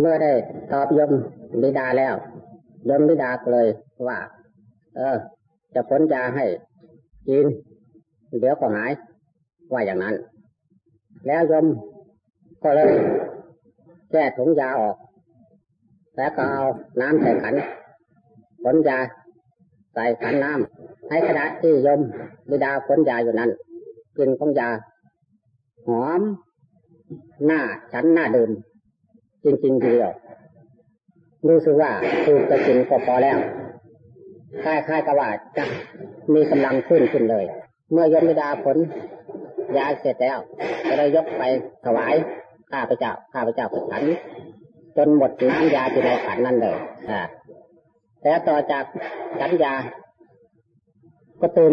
เมื่อได้ตอบยมบิดาแล้ว ยมบิดาเลยว่า เออ จะพ้นยาให้กิน เดี๋ยวก็หายว่าอย่างนั้น แล้วยมก็เลยแก้ถุงยาออก แล้วก็เอาน้ำใส่ขันผลยาใส่ขันน้ำให้ขณะที่ยมบิดาผลยาอยู่นั้นกลิ่นของยา หอม หน้าฉันหน้าดื่ม จริงๆทีเดียวรู้สึกว่าถูกจะกินก็พอแล้วค่ายค่ายกว่าจะมีกำลังขึ้นขึ้นเลย เมื่อยมบิดาผลยาเสร็จแล้ว ก็ได้ยกไปถวายข้าพเจ้าข้าพเจ้าขันจนหมดน้ำยาที่ในขันนั่นเลยอ่าแล้วต่อจากฉันยา ก็ตื่น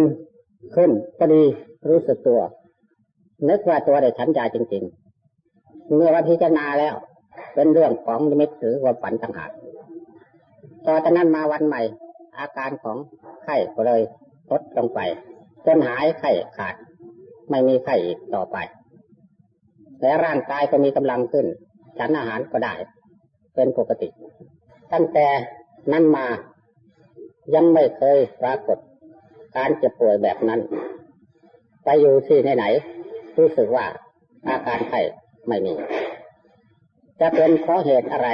ขึ้นก็ดีรู้สึกตัวนึกว่าตัวได้ฉันยาจริงๆเมื่อวันพิจารณาแล้ว เป็นเรื่องของนิมิตหรือความฝันต่างหากต่อจากนั้นมาวันใหม่ อาการของไข้ก็เลยลดลงไปจนหายไข้ขาด ไม่มีไข้อีกต่อไป และร่างกายก็มีกำลังขึ้น ฉันอาหารก็ได้ เป็นปกติ ตั้งแต่นั้นมายังไม่เคยปรากฏ การเจ็บป่วยแบบนั้น ไปอยู่ที่ไหนๆรู้สึกว่าอาการไข้ไม่มี จะเป็นเพราะเหตุอะไร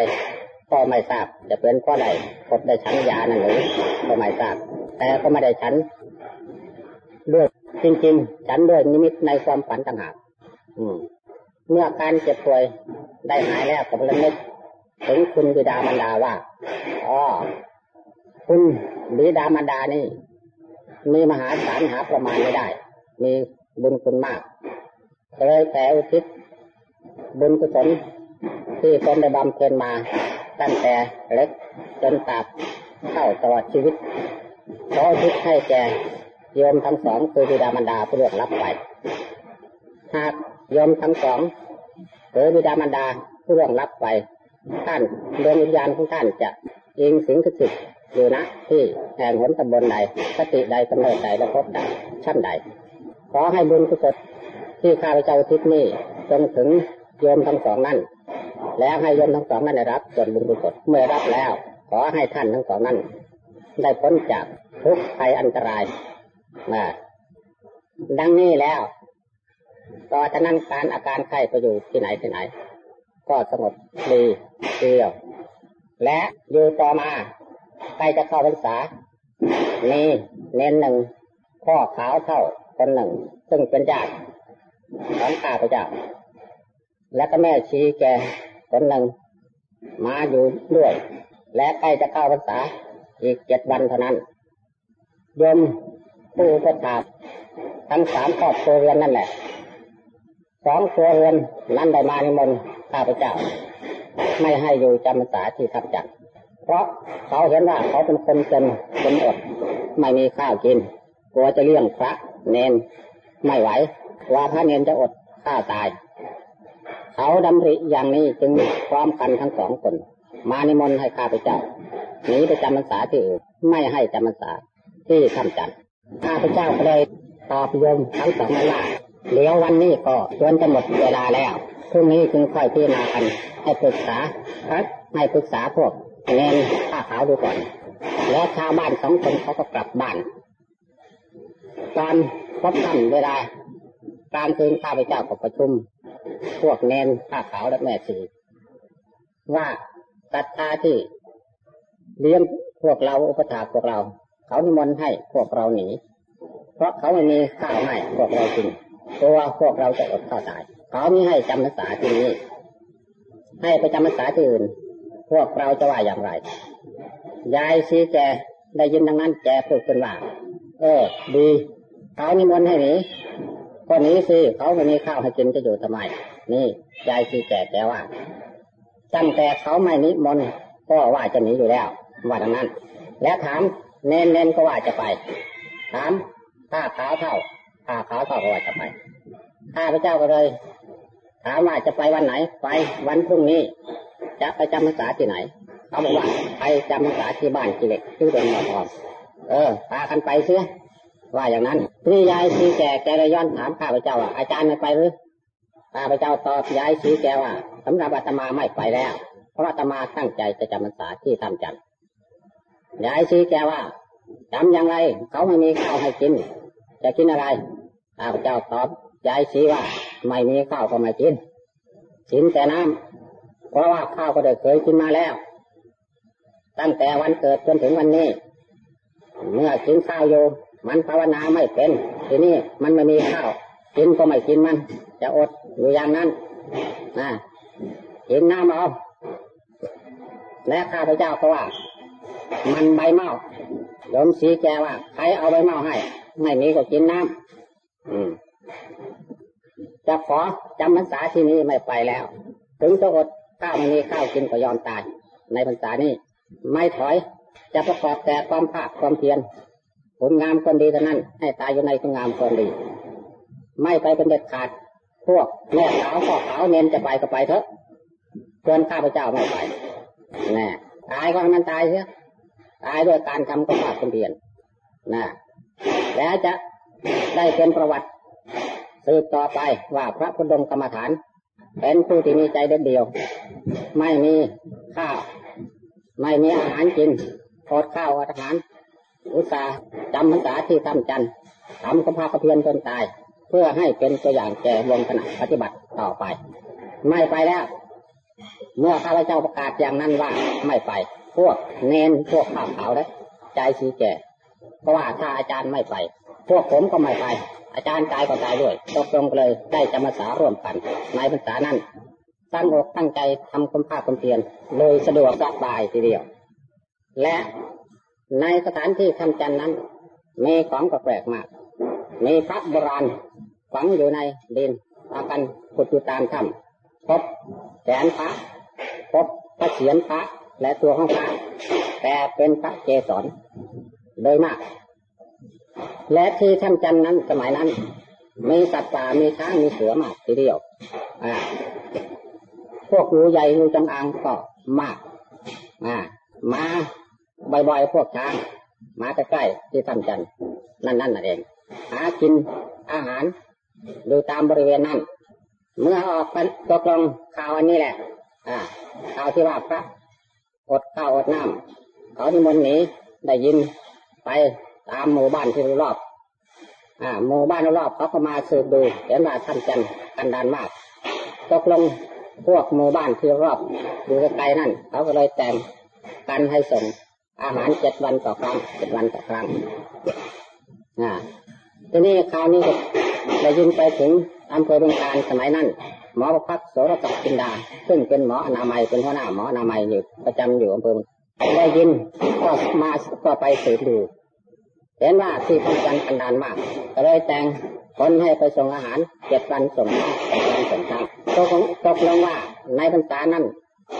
ก็ไม่ทราบ จะเป็นเพราะใดกดได้ชั้นยานั่นหรือก็ไม่ทราบ แต่ก็ไม่ได้ชั้นด้วยจริงๆ ฉันด้วยนิมิตในความฝันต่างหากเมื่อการเจ็บป่วยได้หายแล้วก็ระลึกถึงคุณบิดามารดาว่าอ๋อคุณบิดามารดานี่ มีมหาศาลหาประมาณไม่ได้ มีบุญคุณมากเลยแต่อุทิศบุญกุศล ที่ตนได้บำเพ็ญมา ตั้งแต่เล็กจนตาบเข้าตลอดชีวิตขอทิศให้แก่โยมทั้งสองคือบิดามารดาผู้เลือกรับไป หากโยมทั้งสองหรือบิดามารดาผู้เลือกรับไป ท่านดวงวิญญาณของท่านจะยิงสิงสถิตอยู่นะที่แห่งหนตำบลใดสติใดกำเนิดใดและพบใดชั้นใด ขอให้บุญกุศลที่ข้าพเจ้าทิศนี้จงถึงโยมทั้งสองนั้น แล้วให้โยมทั้งสองนั้นได้รับส่วนบุญกุศลเมื่อรับแล้ว ขอให้ท่านทั้งสองนั้น ได้พ้นจากทุกภัยอันตรายนะดังนี้แล้วต่อจากนั้นการอาการไข้ไปอยู่ที่ไหนที่ไหน ก็สงบดีเดียว และอยู่ต่อมาใกล้จะเข้าพรรษามีเน้นหนึ่งพ่อขาวเท่าคนหนึ่ง ซึ่งเป็นญาติของข้าพเจ้าและก็แม่ชี้แก คนหนึ่งมาอยู่ด้วย และใกล้จะเข้าพรรษาอีกเจ็ดวันเท่านั้นยมผู้ประทาบทั้งสามครอบครัวเรือนนั่นแหละสองครัวเรือนนั้นได้มาในมนข้าพเจ้า ไม่ให้อยู่จำพรรษาที่ทับจักเพราะเขาเห็นว่าเขาเป็นคนจนคนอด ไม่มีข้าวกินกลัวจะเลี้ยงพระเนนไม่ไหวว่าพระเนนจะอดข้าวตาย เขาดำริอย่างนี้จึงพร้อมกันทั้งสองคน มานิมนต์ให้ข้าพเจ้าหนีไปจำพรรษาที่อื่นไม่ให้จำพรรษาที่ทำจันข้าพเจ้าก็เลยตอบโยมทั้งสองนั้นว่าเดี๋ยววันนี้ก็จนจะหมดเวลาแล้วพรุ่งนี้จึงค่อยพิจารณากันให้ปรึกษาครับให้ปรึกษาพวกเนนผ้าขาวดูก่อน แล้วชาวบ้านสองคนเขาก็กลับบ้าน ตอนพบกันเวลาการคืนข้าพเจ้ากับประชุม พวกเนนผ้าขาวและแม่ชีว่าศรัทธาที่เลี้ยงพวกเราอุปถาพวกเรา เขานิมนต์ให้พวกเราหนีเพราะเขาไม่มีข้าวให้พวกเรากินตัวพวกเราจะอดข้าวตาย เขาไม่ให้จำพรรษาที่นี้ให้ไปจำพรรษาที่อื่น พวกเราจะว่าอย่างไร ยายซีแกได้ยินดังนั้นแกพูดขึ้นว่าเออ ดี เขานิมนต์ให้หนี ก็นี้สิเขาไม่มีข้าวให้กินจะอยู่ทำไม นี่ยายซีแก่แกว่าตั้งแต่เขาไม่นิมนต์ก็ว่าจะหนีอยู่แล้วว่าดังนั้น แล้วถามเน้นเน้นก็ว่าจะไป ถามถ้าขาเท่าถ้าขาเท่าก็ว่าจะไปข้าพระเจ้าก็เลย ถามว่าจะไปวันไหน ไปวันพรุ่งนี้ จะไปจำพรรษาที่ไหนเขาบอกว่าไปจำพรรษาที่บ้านกิเลสที่เดินมาทองเออพากันไปเสีย ว่าอย่างนั้นนี่ยายชีแก่แกเลยย้อนถามข้าพเจ้าว่าอาจารย์ไม่ไปหรือข้าพเจ้าตอบยายชีแกว่าสำหรับอาตมาไม่ไปแล้วไปราะอาตมาตั้งใจจะจำพรรษาที่ทำจันยายชีแกว่าจำอย่างไร เขาไม่มีข้าวให้กิน จะกินอะไรข้าพเจ้าตอบยายชีว่า ไม่มีข้าวก็ไม่กินกินแต่น้ำเพราะว่าข้าวก็ได้เคยกินมาแล้ว ตั้งแต่วันเกิดจนถึงวันนี้ เมื่อกินข้าวอยู่ มันภาวนาไม่เป็น ทีนี้มันไม่มีข้าว กินก็ไม่กินมัน จะอดอยู่อย่างนั้นนะกินน้ำเอาและข้าพเจ้าก็ว่า มันใบเมาโยมสีแกว่าใครเอาใบเมาให้ ไม่มีก็กินน้ำจะขอจำพรรษาที่นี้ไม่ไปแล้ว ถึงจะอดข้าวไม่มีข้าวกินก็ยอมตาย ในพรรษานี้ ไม่ถอยจะประกอบแต่ความภาคความเพียร ผลงามคนดีเท่านั้น ให้ตายอยู่ในคุณงามคนดี ไม่ไปเป็นเด็ดขาด พวกแม่สาวพ่อสาวเน้นจะไปก็ไปเถอะส่วนข้าพเจ้าไม่ไปแน่ตายก็ให้มันตายเสียตายด้วยการทำความภาคความเพียรนะแล้วจะได้เป็นประวัติสืบต่อไปว่าพระพุทธกรรมฐาน เป็นผู้ที่มีใจเด็ดเดียว ไม่มีข้าว ไม่มีอาหารกินอดข้าวอดอาหาร อุตสาห์จำพรรษาที่ทำจันทำความภาคเพียรจนตาย เพื่อให้เป็นตัวอย่างแก่วงคณะปฏิบัติต่อไป ไม่ไปแล้ว เมื่อข้าพเจ้าประกาศอย่างนั้นว่าไม่ไป พวกเนนพวกข้าวขาวได้ใจสีแก่ เพราะว่าถ้าอาจารย์ไม่ไป พวกผมก็ไม่ไป อาจารย์ตายก็ตายด้วยตกลงเลยได้จำพรรษาร่วมกันในพรรษานั้นตั้งอกตั้งใจทำความภาคความเพียรเลยสะดวกสบายทีเดียว และ ในสถานที่ทำจันนั้น มีของกแปลกมาก มีพระโบราณฝังอยู่ในดินพากันขุดอยู่ตามถ้ำพบแขนพระพบพระเศียรพระและตัวของพระแต่เป็นพระเจสรโดยมาก และที่ทำจันนั้นสมัยนั้น มีสัตว์ป่ามีช้างมีเสือมากทีเดียวอ่าพวกงูใหญ่งูจงอางก็มาก อ่า มา บ่อยๆพวกช้างมาใกล้ๆที่ทำจันนั่นนั่นนั่นเอง หากินอาหารดูตามบริเวณนั้น เมื่อออกไปตกลงข่าวอันนี้แหละ อ่าข่าวที่ว่าพระอดข้าวอดน้ำเขาที่มนหนีได้ยินไปตามหมู่บ้านที่รอบอ่าหมู่บ้านรอบเขาก็มาสืบดูเห็นว่าทำจันกันดานมากตกลงพวกหมู่บ้านที่รอบดูไกลนั่นเขาก็เลยแต่งกันให้ส่ง อาหารเจ็ดวันต่อครั้งเจ็ดวันต่อครั้งอ่าทีนี้คราวนี้ก็ได้ยินไปถึงอำเภอเมืองการสมัยนั้น หมอประพัฒโสรศักดิ์กินดา ซึ่งเป็นหมออนามัยเป็นหัวหน้าหมออนามัยอยู่ประจำอยู่อำเภอได้ยินก็มาก็ไปสืบดูเห็นว่าที่ทำกันกันดานมากก็เลยแต่งคนให้ไปส่งอาหารเจ็ดวันส่งข้าวเจ็ดวันส่งข้าวตกตกลงว่าในพรรษานั้น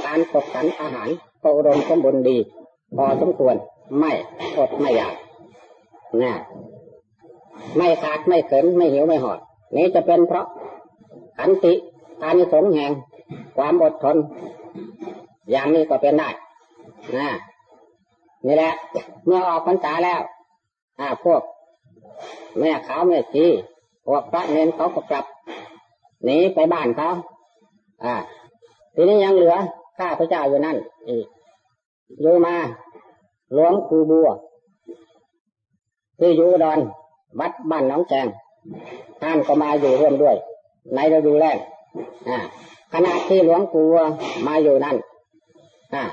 การตกสรรอาหารก็อุดมสมบูรณ์ดี พอสมควร ไม่อดไม่อยากนะไม่ขาดไม่เขินไม่หิวไม่หอด นี้จะเป็นเพราะขันติอานิสงส์แห่งความอดทน อย่างนี้ก็เป็นได้นะนี่แหละ เมื่อออกพรรษาแล้ว อ่าพวก แม่ขาวแม่ชีพวกพระเนนเขาก็กลับหนีไปบ้านเขาอ่า ทีนี้ยังเหลือข้าพระเจ้าอยู่นั่นอีกอยู่มา หลวงครูบัวที่อยู่ดอนวัดบ้านน้องแจงท่านก็มาอยู่ร่วมด้วย ในฤดูแรกอ่าขณะที่หลวงปู่มาอยู่นั่นอ่า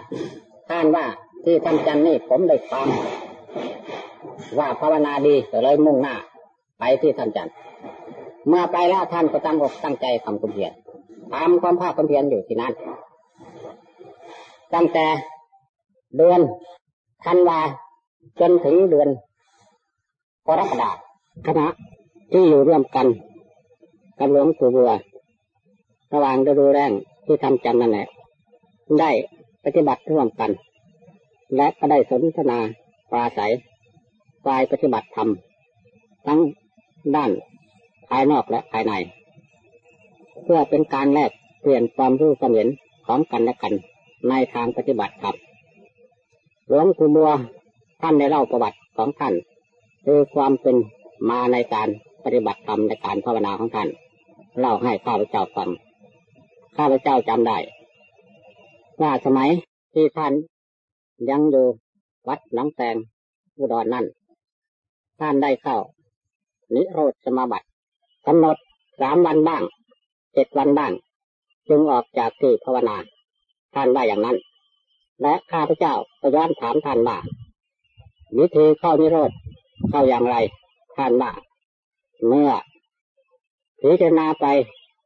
ท่านว่าที่ทำจันนี่ผมได้ความว่าภาวนาดีก็เลยมุ่งหน้า ไปที่ทำจันเมื่อไปแล้วท่านก็ตั้งอกตั้งใจทำความเพียรทำความภาคความเพียรอยู่ที่นั่นตั้งแต่เดือน ธันวาจนถึงเดือนกรกฎาคณะที่อยู่ร่วมกันกับหลวงปู่บัวระหว่างฤดูแรงที่ทำจันนั่นแหละได้ปฏิบัติร่วมกัน และก็ได้สนทนาปราศัยฝ่ายปฏิบัติธรรมทั้งด้านภายนอกและภายใน เพื่อเป็นการแลกเปลี่ยนความรู้ความเห็นของกันและกันในทางปฏิบัติธรรม หลวงปู่บัวท่านได้เล่าประวัติของท่านคือความเป็นมาในการปฏิบัติธรรมในการภาวนาของท่านเล่าให้ข้าพเจ้าฟังข้าพเจ้าจำได้ ว่าสมัยที่ท่านยังอยู่วัดหลังแตงอุดรนั่น ท่านได้เข้า นิโรธสมาบัติกำหนดสามวันบ้างเจ็ดวันบ้าง จึงออกจากที่ภาวนา ท่านว่าอย่างนั้น และข้าพเจ้าก็ย้อนถามท่านว่าวิธีเข้านิโรธเข้าอย่างไรท่านว่าเมื่อพิจารณาไป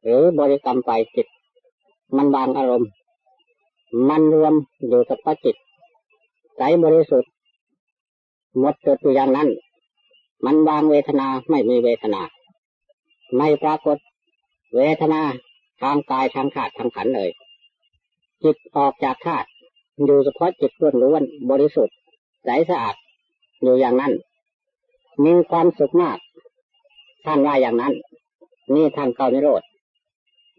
หรือบริกรรมไปจิต มันวางอารมณ์ มันรวมอยู่กับจิตใสบริสุทธิ์หมดจดอยู่อย่างนั้น มันวางเวทนาไม่มีเวทนา ไม่ปรากฏเวทนาทางกายทางขาดทางขันเลย จิตออกจากธาตุ อยู่เฉพาะจิตล้วนล้วนบริสุทธิ์ใสสะอาดอยู่อย่างนั้น มีความสุขมาก ท่านว่าอย่างนั้น นี่ท่านเกานิโรธ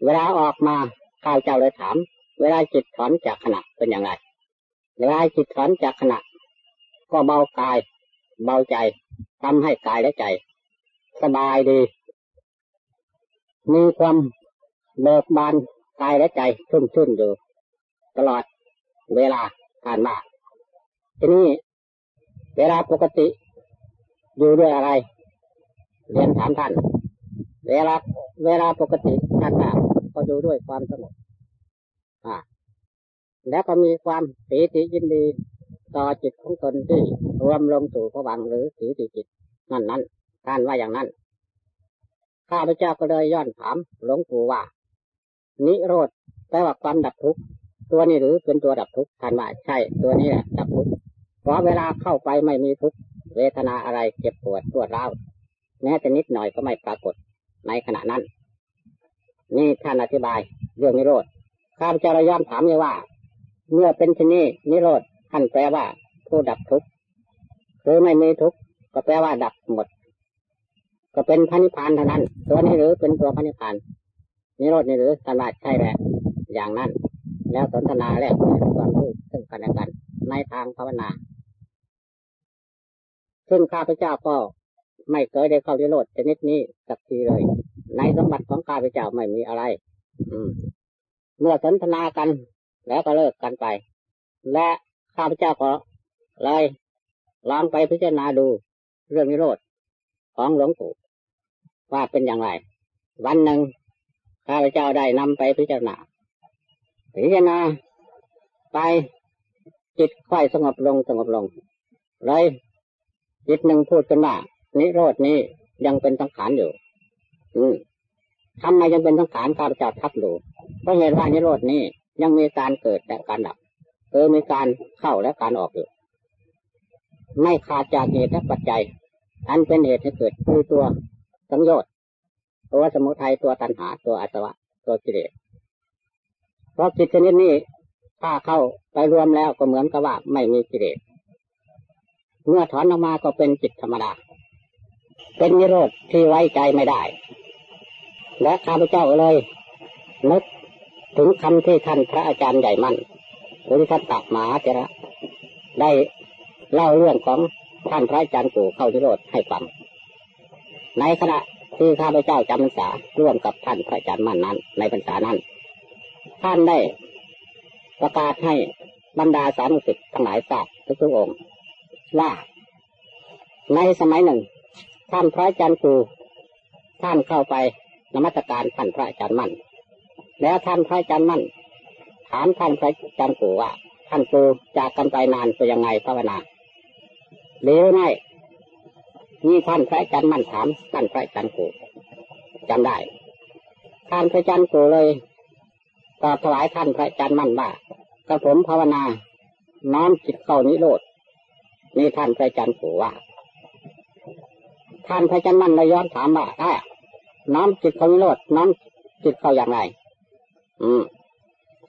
เวลาออกมาข้าวเจ้าเลยถาม เวลาจิตถอนจากขณะเป็นอย่างไร เวลาจิตถอนจากขณะ ก็เบากาย เบาใจทำให้กายและใจ สบายดี มีความเบิกบานกายและใจชุ่มชื่นอยู่ ตลอด เวลาผ่านมาทีนี้เวลาปกติอยู่ด้วยอะไร เรียนถามท่าน เวลา เวลาปกติท่านก็อยู่ด้วยความสงบอ่า แล้วก็มีความสีติยินดีต่อจิตของตนที่รวมลงสู่พระวังหรือสีติจิต นั่นนั้นท่านว่าอย่างนั้น ข้าพเจ้าก็เลยย้อนถามหลวงปู่ว่า นิโรธแปลว่าความดับทุกข์ ตัวนี้หรือเป็นตัวดับทุกข์ท่านว่าใช่ ตัวนี้แหละดับทุกข์เพราะเวลาเข้าไปไม่มีทุกข์เวทนาอะไรเจ็บปวดปวดร้าวแม้แต่นิดหน่อยก็ไม่ปรากฏในขณะนั้น นี่ท่านอธิบายเรื่องนิโรธข้าพเจ้าย้อนถามเลยว่า เมื่อเป็นที่นี้นิโรธท่านแปลว่า ผู้ดับทุกข์คือไม่มีทุกข์ก็แปลว่าดับหมด ก็เป็นพระนิพพานเท่านั้น ตัวนี้หรือเป็นตัวพระนิพพานนิโรธนี่หรือสมาใช่แหละอย่างนั้น แล้วสนทนาแลกเปลี่ยนความรู้ซึ่งกันและกัน ในทางภาวนา ซึ่งข้าพเจ้าก็ไม่เคยได้เข้านิโรธชนิดนี้สักทีเลย ในสมบัติของข้าพเจ้าไม่มีอะไร อืม เมื่อสนทนากัน แล้วก็เลิกกันไป และข้าพเจ้าก็เลยลองไปพิจารณาดูเรื่องนิโรธของหลวงปู่ว่าเป็นอย่างไร วันหนึ่งข้าพเจ้าได้นำไปพิจารณา พิจารณาไปจิตค่อยสงบลงสงบลงเลยจิตหนึ่งพูดกันว่านิโรดนี้ยังเป็นสังขารอยู่ อืมทำไมยังเป็นสังขารข้าพเจ้าทับดูเพราะเหตุว่านิโรดนี้ยังมีการเกิดและการดับเออมีการเข้าและการออกอยู่ ไม่ขาดจากเหตุและปัจจัย อันเป็นเหตุให้เกิดคือตัวสังโยชน์ตัวสมุทัยตัวตัณหาตัวอาสวะ ตัวกิเลส เพราะจิตชนิดนี้ถ้าเข้าไปรวมแล้วก็เหมือนกับว่าไม่มีกิเลสเมื่อถอนออกมาก็เป็นจิตธรรมดา เป็นนิโรธที่ไว้ใจไม่ได้ และข้าพเจ้าเลยนึกถึงคำที่ท่านพระอาจารย์ใหญ่มั่นพุทธตมหมาเจระได้เล่าเรื่องของท่านพระอาจารย์ปู่เข้านิโรธให้ฟัง ในขณะที่ข้าพเจ้าจำพรรษาร่วมกับท่านพระอาจารย์มั่นนั้น ในพรรษานั้น ท่านได้ประกาศให้บรรดาสามุสิทธิ์ทั้งหลายทราบทุกๆองค์ว่า ในสมัยหนึ่ง ท่านพระอาจารย์ครูท่านเข้าไปนมัสการท่านพระอาจารย์มั่น แล้วท่านพระอาจารย์มั่น ถามท่านพระอาจารย์ครูว่า ท่านครูจากกันไปนานเป็นยังไงภาวนาหรือไม่นี่ท่านพระอาจารย์มั่นถามท่านพระอาจารย์ครูจำได้ท่านพระอาจารย์ครูเลย ตอบถวายท่านพระอาจารย์มั่นว่ากระผมภาวนา น้อมจิตเข้านิโรธนี่ท่านพระอาจารย์ปู่ว่า ท่านพระอาจารย์มั่นเลยย้อนถามว่าได้น้อมจิตเขานิโรธน้อมจิตเขาอย่างไร อืม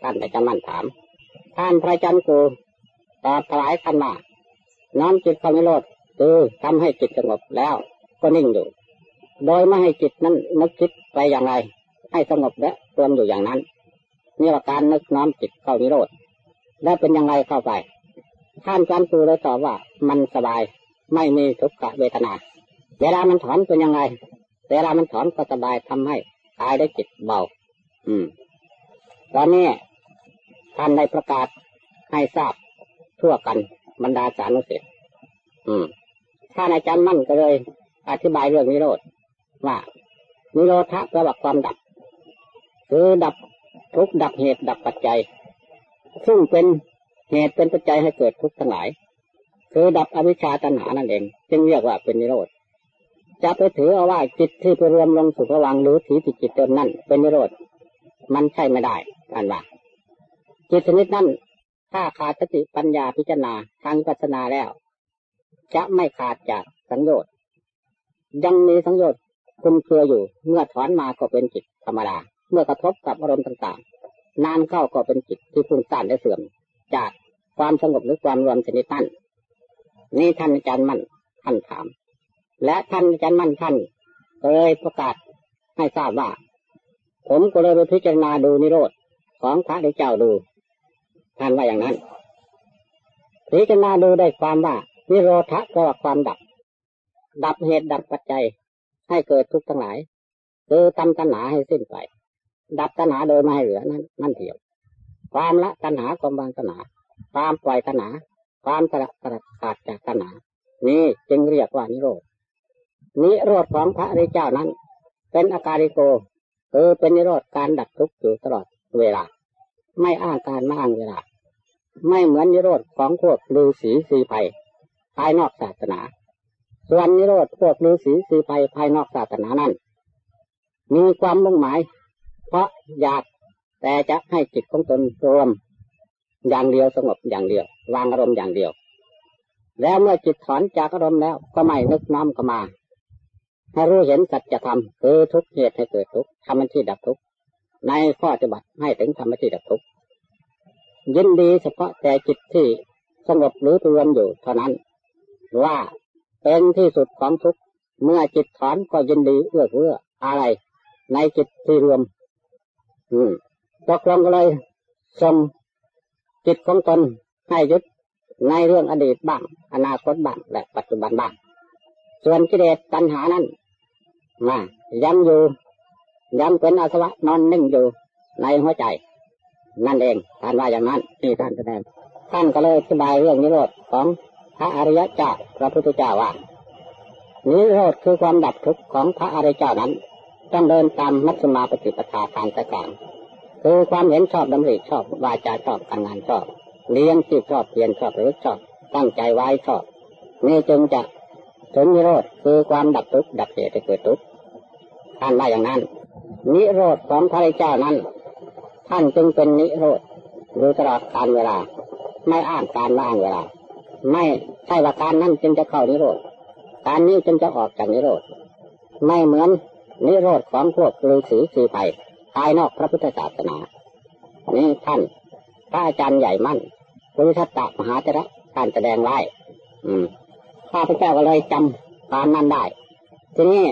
ท่านพระอาจารย์มั่นถาม ท่านพระอาจารย์ปู่ตอบถวายท่านว่าน้อมจิตเขานิโรธคือทำให้จิตสงบแล้วก็นิ่งอยู่ โดยไม่ให้จิตนั้นนึกคิดไปอย่างไร ให้สงบและรวมอยู่อย่างนั้น นี่ว่าการนึกน้อมจิตเข้านิโรธแล้วเป็นยังไงเข้าไป ท่านจันตูเลยตอบว่ามันสบายไม่มีทุกขเวทนา เวลามันถอนเป็นยังไง เวลามันถอนก็สบายทำให้กายได้จิตเบา อืม ตอนนี้ท่านได้ประกาศให้ทราบทั่วกันบรรดาสานุสิทธิ์อืมท่านอาจารย์มั่นก็เลย อธิบายเรื่องนิโรธว่านิโรธะแปลว่าความดับ คือดับ ทุกดับเหตุดับปัจจัย ซึ่งเป็นเหตุเป็นปัจจัยให้เกิดทุกข์ทั้งหลาย คือดับอวิชชาตัณหานั่นเอง จึงเรียกว่าเป็นนิโรธจะไปถือเอาว่าจิตที่ไปรวมลงสู่ระวังหรือถีติจิตติมนั่นเป็นนิโรธมันใช่ไม่ได้ท่านว่าจิตชนิดนั้นถ้าขาดสติปัญญาพิจารณาทางปัสนาแล้ว จะไม่ขาดจากสังโยชน์ยังมีสังโยชน์คุมเครืออยู่เมื่อถอนมาก็เป็นจิตธรรมดา เมื่อกระทบกับอารมณ์ต่างๆ นานเข้าก็เป็นจิตที่พุ่งสั้นและเสื่อม จากความสงบหรือความรวมชนิดนั้นนี่ท่านอาจารย์มั่นท่านถาม และท่านอาจารย์มั่นท่านเลยประกาศให้ทราบว่า ผมก็เลยไปพิจารณาดูนิโรธของพระเจ้าดู ท่านว่าอย่างนั้นพิจารณาดูได้ความว่านิโรธะก็ว่าความดับ ดับเหตุดับปัจจัยให้เกิดทุกข์ทั้งหลายคือทำตัณหาให้สิ้นไป ดับตัณหาโดยไม่ให้เหลือนั้นนั่นเถียว ความละตัณหาความบางตัณหาความปล่อยตัณหาความสละสละขาดจากตัณหานี้จึงเรียกว่านิโรธนิโรธของพระริเจ้านั้น เป็นอาการิโกคือเป็นนิโรธการดับทุกข์อยู่ตลอดเวลา ไม่อ้างการไม่อ้างเวลา ไม่เหมือนนิโรธของพวกฤาษีสีไพภายนอกศาสนา ส่วนนิโรธพวกฤาษีสีไพภายนอกศาสนานั้น มีความมุ่งหมาย พราะอยากแต่จะให้จิตของตนรวมอย่างเดียวสงบอย่างเดียว วางอารมณ์อย่างเดียว แล้วเมื่อจิตถอนจากอารมณ์แล้ว ก็ไม่นึกน้อมเข้ามาให้รู้เห็นสัจธรรมคือทุกเหตุให้เกิดทุกทำมันที่ดับทุกในข้อปฏิบัติให้ถึงธรรมที่ดับทุกข์ยินดีเฉพาะแต่จิตที่สงบหรือรวมอยู่เท่านั้น ว่าเป็นที่สุดของทุกข์เมื่อจิตถอนก็ยินดีเอื้อเฟื้ออะไร ในจิตที่รวมืมตกลงก็เลยสมจิตของตนให้ยึดในเรื่องอดีตบ้าง อนาคตบ้างและปัจจุบันบ้าง ส่วนกิเลสตัณหานั้นมายังอยู่ยังเป็นอาสวะนอนนิ่งอยู่ในหัวใจ นั่นเองท่านว่าอย่างนั้นที่ท่านแสดงท่านก็เลยอธิบายเรื่องนิโรธของพระอริยเจ้าพระพุทธเจ้าว่านิโรธคือความดับทุกข์ของพระอริยเจ้านั้น ต้องเดินตามมัชฌิมาปฏิปทาทางสกางคือความเห็นชอบดำริชอบวาจาชอบการงานชอบ เลี้ยงที่ชอบเพียรชอบหรือชอบ ตั้งใจไว้ชอบ นี่จึงจะถึงนิโรธคือความดับทุกข์ดับเหตุเกิดทุกข์ท่านว่าอย่างนั้น นิโรธของพระเจ้านั้น ท่านจึงเป็นนิโรธอยู่ตลอดการเวลา ไม่อ้างการว่างเวลา ไม่ใช่ว่าการนั้นจึงจะเข้านิโรธการนี้จึงจะออกจากนิโรธไม่เหมือน นิโรธของพวกฤาษีสีไผ่ภายนอกพระพุทธศาสนา นี่ท่านพระอาจารย์ใหญ่มั่นพุทธตะมหาเจระท่านแสดงไว้อืมข้าพเจ้าก็เลยจำความนั้นได้ ทีนี้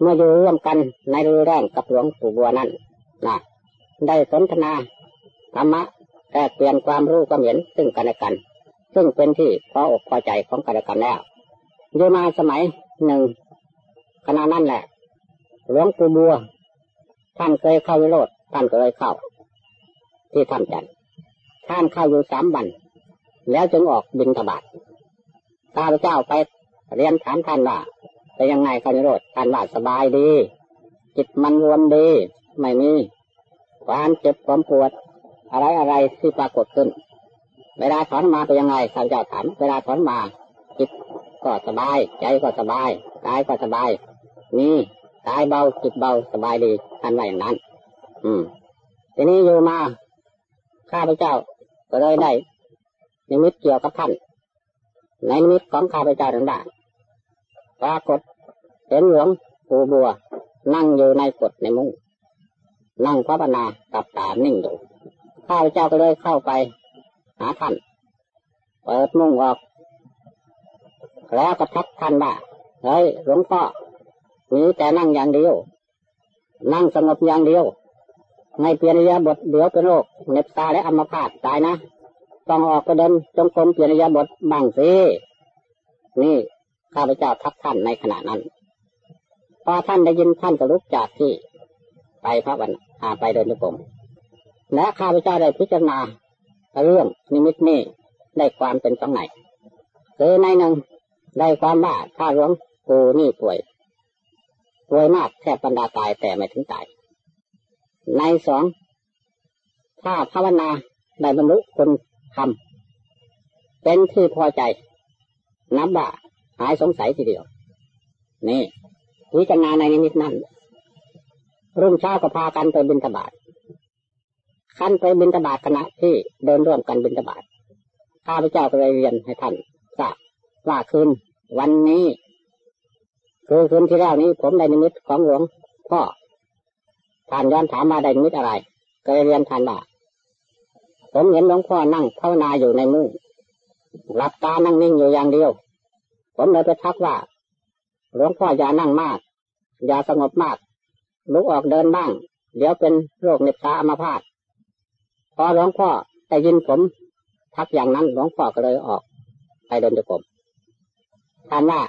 เมื่ออยู่ร่วมกันในรูแรงกับหลวงปู่บัวนั้นนะได้สนทนาธรรมะแก่เปลี่ยนความรู้ความเห็นซึ่งกันและกัน ซึ่งเป็นที่พออกพอใจของกันและกันแล้วอยู่มาสมัยหนึ่งขณะนั้นแหละ หลวงปู่บัว ท่านเคยเข้าวิโรธท่านก็เลยเข้า ที่ทำจันท่านเข้าอยู่สามวัน แล้วจึงออกบินทบาทข้าพเจ้าไปเรียนถามท่านว่าแต่ยังไงคานิโรธท่านว่าสบายดี จิตมันรวมดี ไม่มีความเจ็บความปวด อะไรอะไรที่ปรากฏขึ้น เวลาถอนมาเป็นยังไงข้าพเจ้าถามเวลาถอนมาจิตก็สบาย ใจก็สบายกายก็สบาย นี่ กายเบาจิตเบาสบายดีท่านว่าอย่างนั้น อืม ทีนี้อยู่มาข้าพเจ้าก็เลยได้นิมิตเกี่ยวกับท่าน ในนิมิตของข้าพเจ้าทั้งด้ปรากฏเห็นหลวงปู่บัว นั่งอยู่ในกฎในมุ้งนั่งภาวนาตับตานิ่งอยู่ข้าพเจ้าก็เลยเข้าไปหาท่าน เปิดมุ้งออก แล้วก็ทักท่านว่าเฮ้ยหลวงพ่อ มีแต่นั่งอย่างเดียว นั่งสงบอย่างเดียวในเปลี่ยนระยาบทเดี๋ยวเป็นโรคเน็บตาและอัมพาตตายนะ ต้องออกไปเดินจงกรมเปลี่ยนระยาบทบ้างสินี่ข้าพเจ้าทักท่านในขณะนั้น พอท่านได้ยินท่านก็ลุกจากที่ ไปพระวันอาไปเดินทุกผมและข้าพเจ้าได้พิจารณาเรื่องนิมิตนี้ได้ความเป็นสองไหนคือในหนึ่งได้ความว่าถ้าหลวงปู่นี่ป่วย ป่วยมากแทบบรรดาตายแต่ไม่ถึงตาย ในสองถ้าภาวนาได้บรรลุคนทำเป็นที่พอใจ นับว่าหายสงสัยทีเดียว นี่วิจารณาในนิดนั้นรุ่งเช้าก็พากันไปบินทบาทขั้นไปบินทบาทคณะที่เดินร่วมกันบินทบาทข้าพเจ้าก็เลยเรียนให้ท่านทราบว่าคืนวันนี้ คือคืนที่แล้วนี้ผมได้นิมิตของหลวงพ่อท่านย้อนถามมาได้นิมิตอะไร ก็เลยเรียนท่านว่าผมเห็นหลวงพ่อนั่งภาวนาอยู่ในมือหลับตานั่งนิ่งอยู่อย่างเดียว ผมเลยไปทักว่าหลวงพ่ออย่านั่งมาก อย่าสงบมากลุกออกเดินบ้าง เดี๋ยวเป็นโรคเนตาอัมาพาตพอหลวงพ่อได้ยินผม ทักอย่างนั้นหลวงพ่อก็เลยออก ไปเดินจงกรมท่านว่า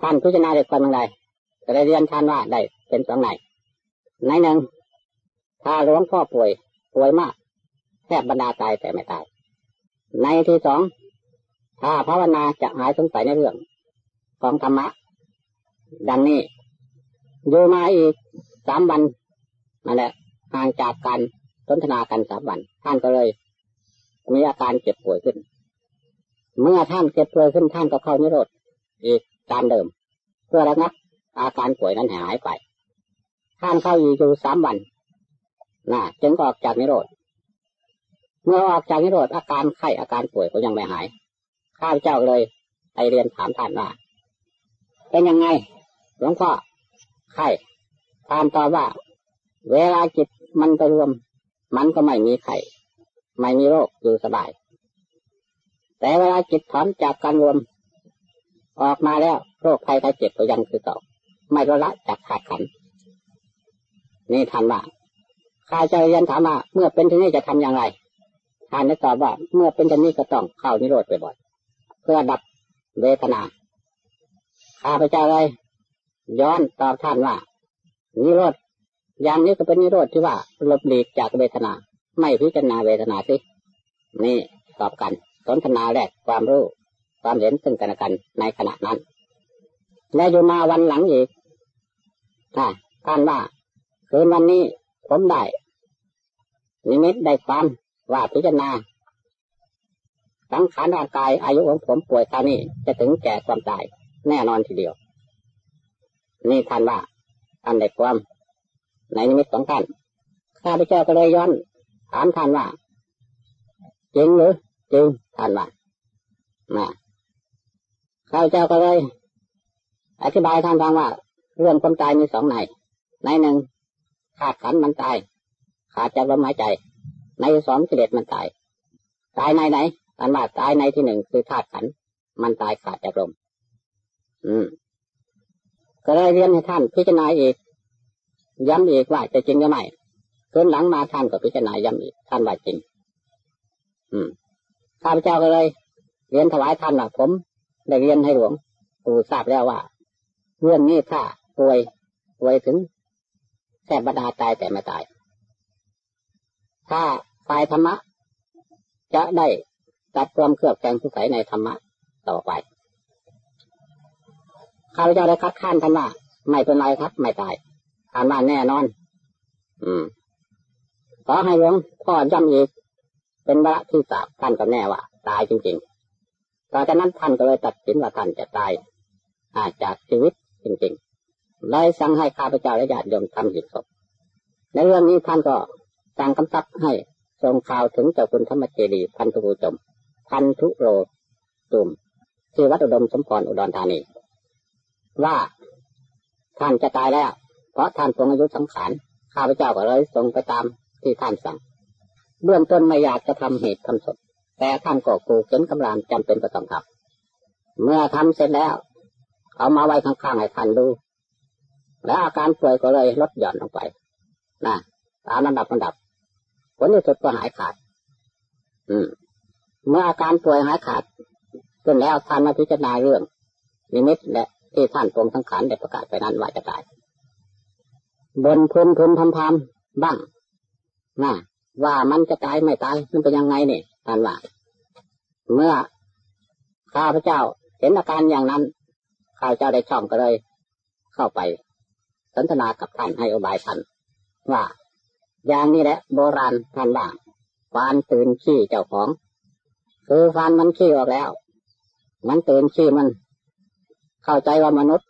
ท่านพิจารณาเด็กคนอย่างไรก็ได้เรียนท่านว่าได้เป็นสองไหนในหนึ่งถ้าหลวงพ่อป่วยป่วยมากแทบบรรดาตายแต่ไม่ตาย ในที่สองถ้าภาวนาจะหายสงสัยในเรื่อง ของธรรมะ ดังนี้อยู่มาอีกสามวันนั่นแหละห่างจากการสนทนากันสามวัน ท่านก็เลย มีอาการเจ็บป่วยขึ้น เมื่อท่านเจ็บป่วยขึ้นท่านก็เข้านิโรธอีก ตามเดิม เพื่อระงับอาการป่วยนั้นหายไปท่านเข้าอยู่สามวันน่ะจึงออกจากนิโรธ เมื่อออกจากนิโรธอาการไข้อาการป่วยก็ยังไม่หาย ข้าพเจ้าเลยไปเรียนถามท่านว่า เป็นยังไง หลวงพ่อ ไข้ท่านตอบว่า เวลาจิตมันไปรวม มันก็ไม่มีไข้ไม่มีโรคอยู่สบาย แต่เวลาจิตถอนจากการรวม ออกมาแล้ว โรคภัยไข้เจ็บก็ยังคือเก่า ไม่ละละจากขาดขัน นี่ท่านว่าข้าจะเรียนถามว่าเมื่อเป็นที่นี้จะทำอย่างไรท่านได้ตอบว่า เมื่อเป็นที่นี้ก็ต้องเข้านิโรธไปบ่อยเพื่อดับเวทนาข้าพเจ้าเลยย้อนตอบท่านว่า นิโรธอย่างนี้ก็เป็นนิโรธที่ว่าหลบหลีกจากเวทนา ไม่พิจารณาเวทนาสินี่ตอบกันสนทนาแรกความรู้ ความเห็นซึ่งกันและกันในขณะนั้น และอยู่มาวันหลังอีกท่านว่าคืนวันนี้ผมได้นิมิตได้ความว่าพิจารณาสังขารร่างกายอายุของผมป่วยตอนนี้จะถึงแก่ความตายแน่นอนทีเดียว นี่ท่านว่าท่านได้ความในนิมิตของท่านข้าพเจ้าก็เลยย้อน ถามท่านว่าจริงหรือจริงท่านว่านะ ข้าพเจ้าก็เลยอธิบายท่านฟังว่า เรื่องความตายมีสองในในหนึ่งขาดขันมันตาย ขาดจากลมหายใจ ในสองกิเลสมันตาย ตายในไหนอันว่าตายในที่หนึ่งคือธาตุขัน มันตายขาดจากลมอืม ก็เลยเรียนให้ท่านพิจารณาอีก ย้ำอีกว่าจะจริงหรือไม่คืนหลังมาท่านก็พิจารณาย้ำอีกท่านว่าจริง อืมข้าพเจ้าก็เลยเรียนถวายท่านว่าผม ได้เรียนให้หลวงปู่ทราบแล้วว่าเรื่องนี้ถ้าป่วยป่วยถึงแค่บดาตายแต่ไม่ตาย ถ้าฝ่ายธรรมะ จะได้ตัดความเครือบแคลงสงสัยในธรรมะต่อไปข้าพเจ้าได้คัดค้านท่านว่าไม่เป็นไรครับ ไม่ตายท่านว่าแน่นอน อืมขอให้หลวงพ่อย้ำอีกเป็นวระที่สามท่านก็แน่ว่า ตายจริงๆ ต่อจากนั้นท่านก็เลยตัดสินว่าท่านจะตายอาจากชีวิตจริงๆเลยสั่งให้ข้าพเจ้าและญาติโยมทำหิตศพในเรื่องนี้ท่านก็สั่งคำซับให้ส่งข่าวถึงเจ้าคุณธรรมเจดีพันธุจม พันธุโรตุมที่วัดอุดมสมพรอุดรธานี ว่าท่านจะตายแล้ว เพราะท่านทรงอายุสังขารข้าพเจ้าก็เลยทรงไปตามที่ท่านสั่ง เบื้องต้นไม่อยากจะทำเหตุทำศพ แต่ท่านก็กูเข็นกำลังจำเป็นประต้องทำเมื่อทำเสร็จแล้ว เอามาไว้ข้างๆให้ท่านดู แล้วอาการป่วยก็เลยลดหย่อนลงไปนะตามลำดับลำดับผลที่สุดก็หายขาด อืม เมื่ออาการป่วยหายขาดจนแล้วท่านมาพิจารณาเรื่อง นิมิตและที่ท่านทรงสังขารได้ประกาศไปนั้นว่าจะตาย บนพึมพึมพำพำบ้างนะว่ามันจะตายไม่ตายมันเป็นยังไงเนี่ย ท่านว่าเมื่อข้าพเจ้าเห็นอาการอย่างนั้นข้าพเจ้าได้ช่องก็เลย เข้าไปสนทนากับท่านให้อบายท่านว่า อย่างนี้แหละโบราณท่านว่าฟานตื่นขี้เจ้าของ คือฟานมันขี้ออกแล้ว มันตื่นขี้มัน เข้าใจว่ามนุษย์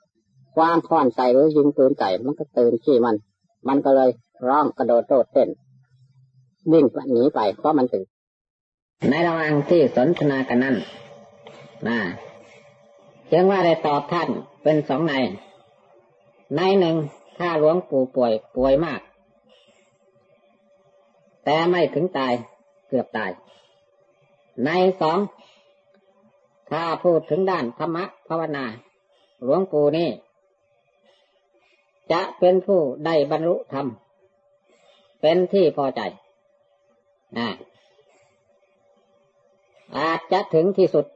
คว้างค้อนใส่หรือยิงปืนใส่มันก็ตื่นขี้มัน มันก็เลยร้องกระโดดโลดเต้นวิ่งหนีไปเพราะมันตื่น ในระหว่างที่สนทนากันนั้นนะจึงว่าได้ตอบท่านเป็นสองใน ในหนึ่งถ้าหลวงปู่ป่วยป่วยมาก แต่ไม่ถึงตายเกือบตาย ในสอง ถ้าพูดถึงด้านธรรมะภาวนา หลวงปู่นี่ จะเป็นผู้ได้บรรลุธรรม เป็นที่พอใจ อาจจะถึงที่สุด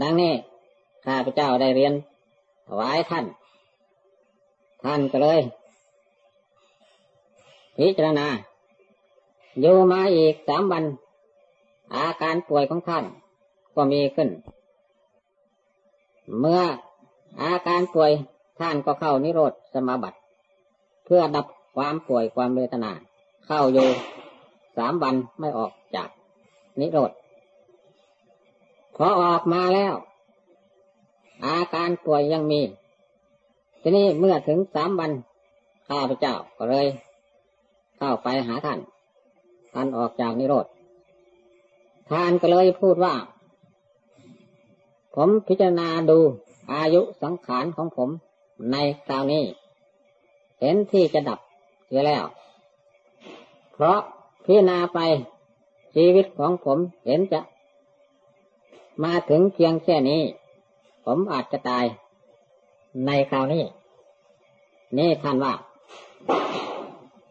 ดังนี้ข้าพเจ้าได้เรียนถวายท่าน ท่านก็เลย พิจารณา อยู่มาอีกสามวัน อาการป่วยของท่านก็มีขึ้น เมื่ออาการป่วยท่านก็เข้านิโรธสมาบัติ เพื่อดับความป่วยความเวทนา เข้าอยู่สามวันไม่ออกจาก นิโรธพอออกมาแล้ว อาการป่วยยังมี ทีนี้เมื่อถึงสามวันข้าพเจ้าก็เลย เข้าไปหาท่าน ท่านออกจากนิโรธท่านก็เลยพูดว่า ผมพิจารณาดูอายุสังขารของผมในคราวนี้ เห็นที่จะดับเสียแล้ว เพราะพิจารณาไป ชีวิตของผมเห็นจะ มาถึงเพียงแค่นี้ ผมอาจจะตายในคราวนี้ นี่ท่านว่า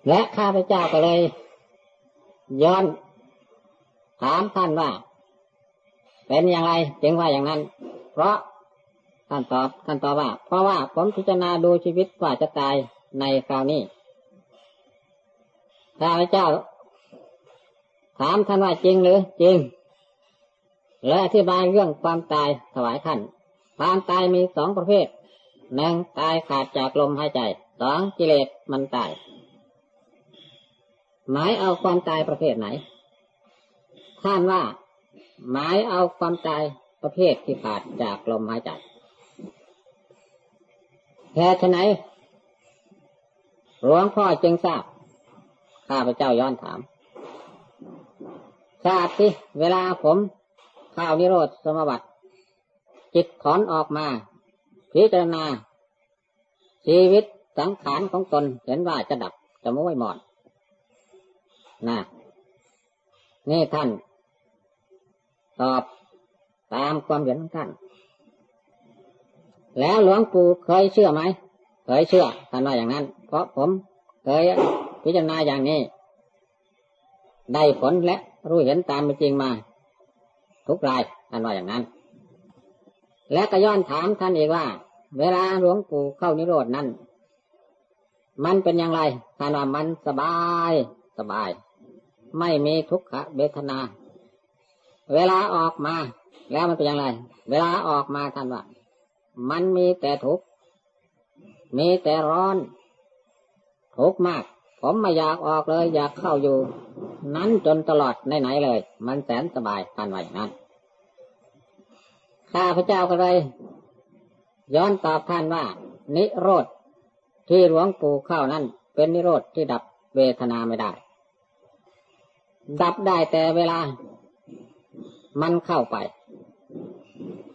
และข้าพเจ้าก็เลย ย้อนถามท่านว่า เป็นอย่างไรจึงว่าอย่างนั้น เพราะท่านตอบท่านตอบว่า เพราะว่าผมพิจารณาดูชีวิตว่าจะตายในคราวนี้ข้าพเจ้า ถามท่านว่าจริงหรือ จริง และอธิบายเรื่องความตายถวายท่าน ความตายมีสองประเภทหนึ่งตายขาดจากลมหายใจสองกิเลสมันตาย หมายเอาความตายประเภทไหน ท่านว่า หมายเอาความตายประเภทที่ขาดจากลมหายใจแค่ไหนหลวงพ่อจึงทราบ ข้าพเจ้าย้อนถาม ทราบสิ เวลาผมข้าวนิโรธสมบัติ จิตถอนออกมา พิจารณา ชีวิตสังขารของตนเห็นว่าจะดับจะมุ้ยหมดนะนี่ท่าน ตอบตามความเห็นของท่าน แล้วหลวงปู่เคยเชื่อไหม เคยเชื่อท่านว่าอย่างนั้น เพราะผมเคยพิจารณาอย่างนี้ ได้ผลและ รู้เห็นตามเป็นจริงมา ทุกรายท่านว่าอย่างนั้น และก็ย้อนถามท่านอีกว่า เวลาหลวงปู่เข้านิโรดนั้น มันเป็นอย่างไรท่านว่ามันสบายสบาย ไม่มีทุกขเวทนา เวลาออกมา แล้วมันเป็นอย่างไร เวลาออกมาท่านว่า มันมีแต่ทุกข์มีแต่ร้อน ทุกข์มาก ผมไม่อยากออกเลย อยากเข้าอยู่ นั้นจนตลอดไหนๆเลย มันแสนสบายท่านว่าอย่างนั้นข้าพระเจ้าก็เลยย้อนตอบท่านว่า นิโรธที่หลวงปู่เข้านั้น เป็นนิโรธที่ดับเวทนาไม่ได้ ดับได้แต่เวลา มันเข้าไป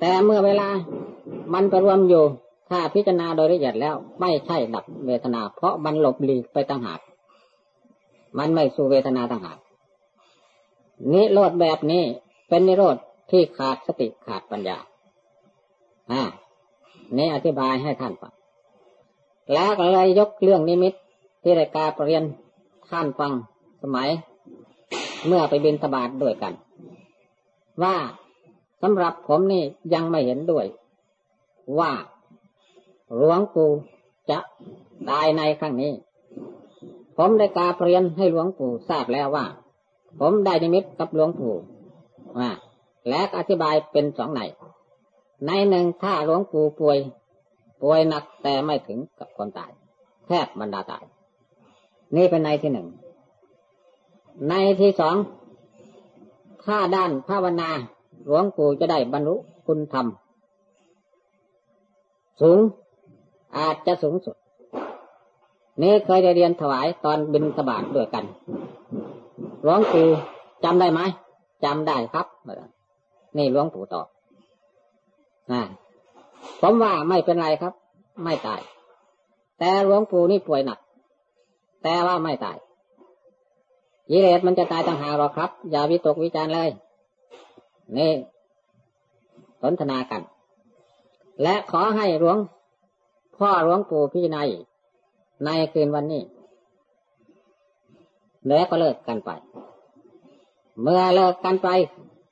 แต่เมื่อเวลามันไปรวมอยู่ ถ้าพิจารณาโดยละเอียดแล้ว ไม่ใช่ดับเวทนา เพราะมันหลบหลีกไปต่างหาก มันไม่สู่เวทนาต่างหากนิโรธแบบนี้เป็นนิโรธที่ขาดสติขาดปัญญาอ่านี่อธิบายให้ท่านฟังแล้วก็เลยยกเรื่องนิมิตที่ได้การเรียนท่านฟังสมัย เมื่อไปบินทบาทด้วยกัน ว่าสำหรับผมนี่ยังไม่เห็นด้วย ว่าหลวงปู่จะตายในครั้งนี้ ผมได้กาเรียนให้หลวงปู่ทราบแล้วว่า ผมได้นิมิตกับหลวงปู่ว่าและอธิบายเป็นสองในในหนึ่งถ้าหลวงปู่ป่วย ป่วยหนักแต่ไม่ถึงกับคนตาย แทบบรรดาตาย นี่เป็นในที่หนึ่ง ในที่สองถ้าด้านภาวนาหลวงปู่จะได้บรรลุคุณธรรม สูงอาจจะสูงสุด นี่เคยได้เรียนถวายตอนบินสบาทด้วยกันหลวงปู่จำได้ไหมจำได้ครับ นี่หลวงปู่ตอบนะผมว่าไม่เป็นไรครับ ไม่ตาย แต่หลวงปู่นี่ป่วยหนัก แต่ว่าไม่ตายยิเลสมันจะตายต่างหากหรอกครับ อย่าวิตกวิจารเลย นี่ สนทนากัน และขอให้หลวง พ่อหลวงปู่พี่นาย ในคืนวันนี้ แล้วก็เลิกกันไป เมื่อเลิกกันไป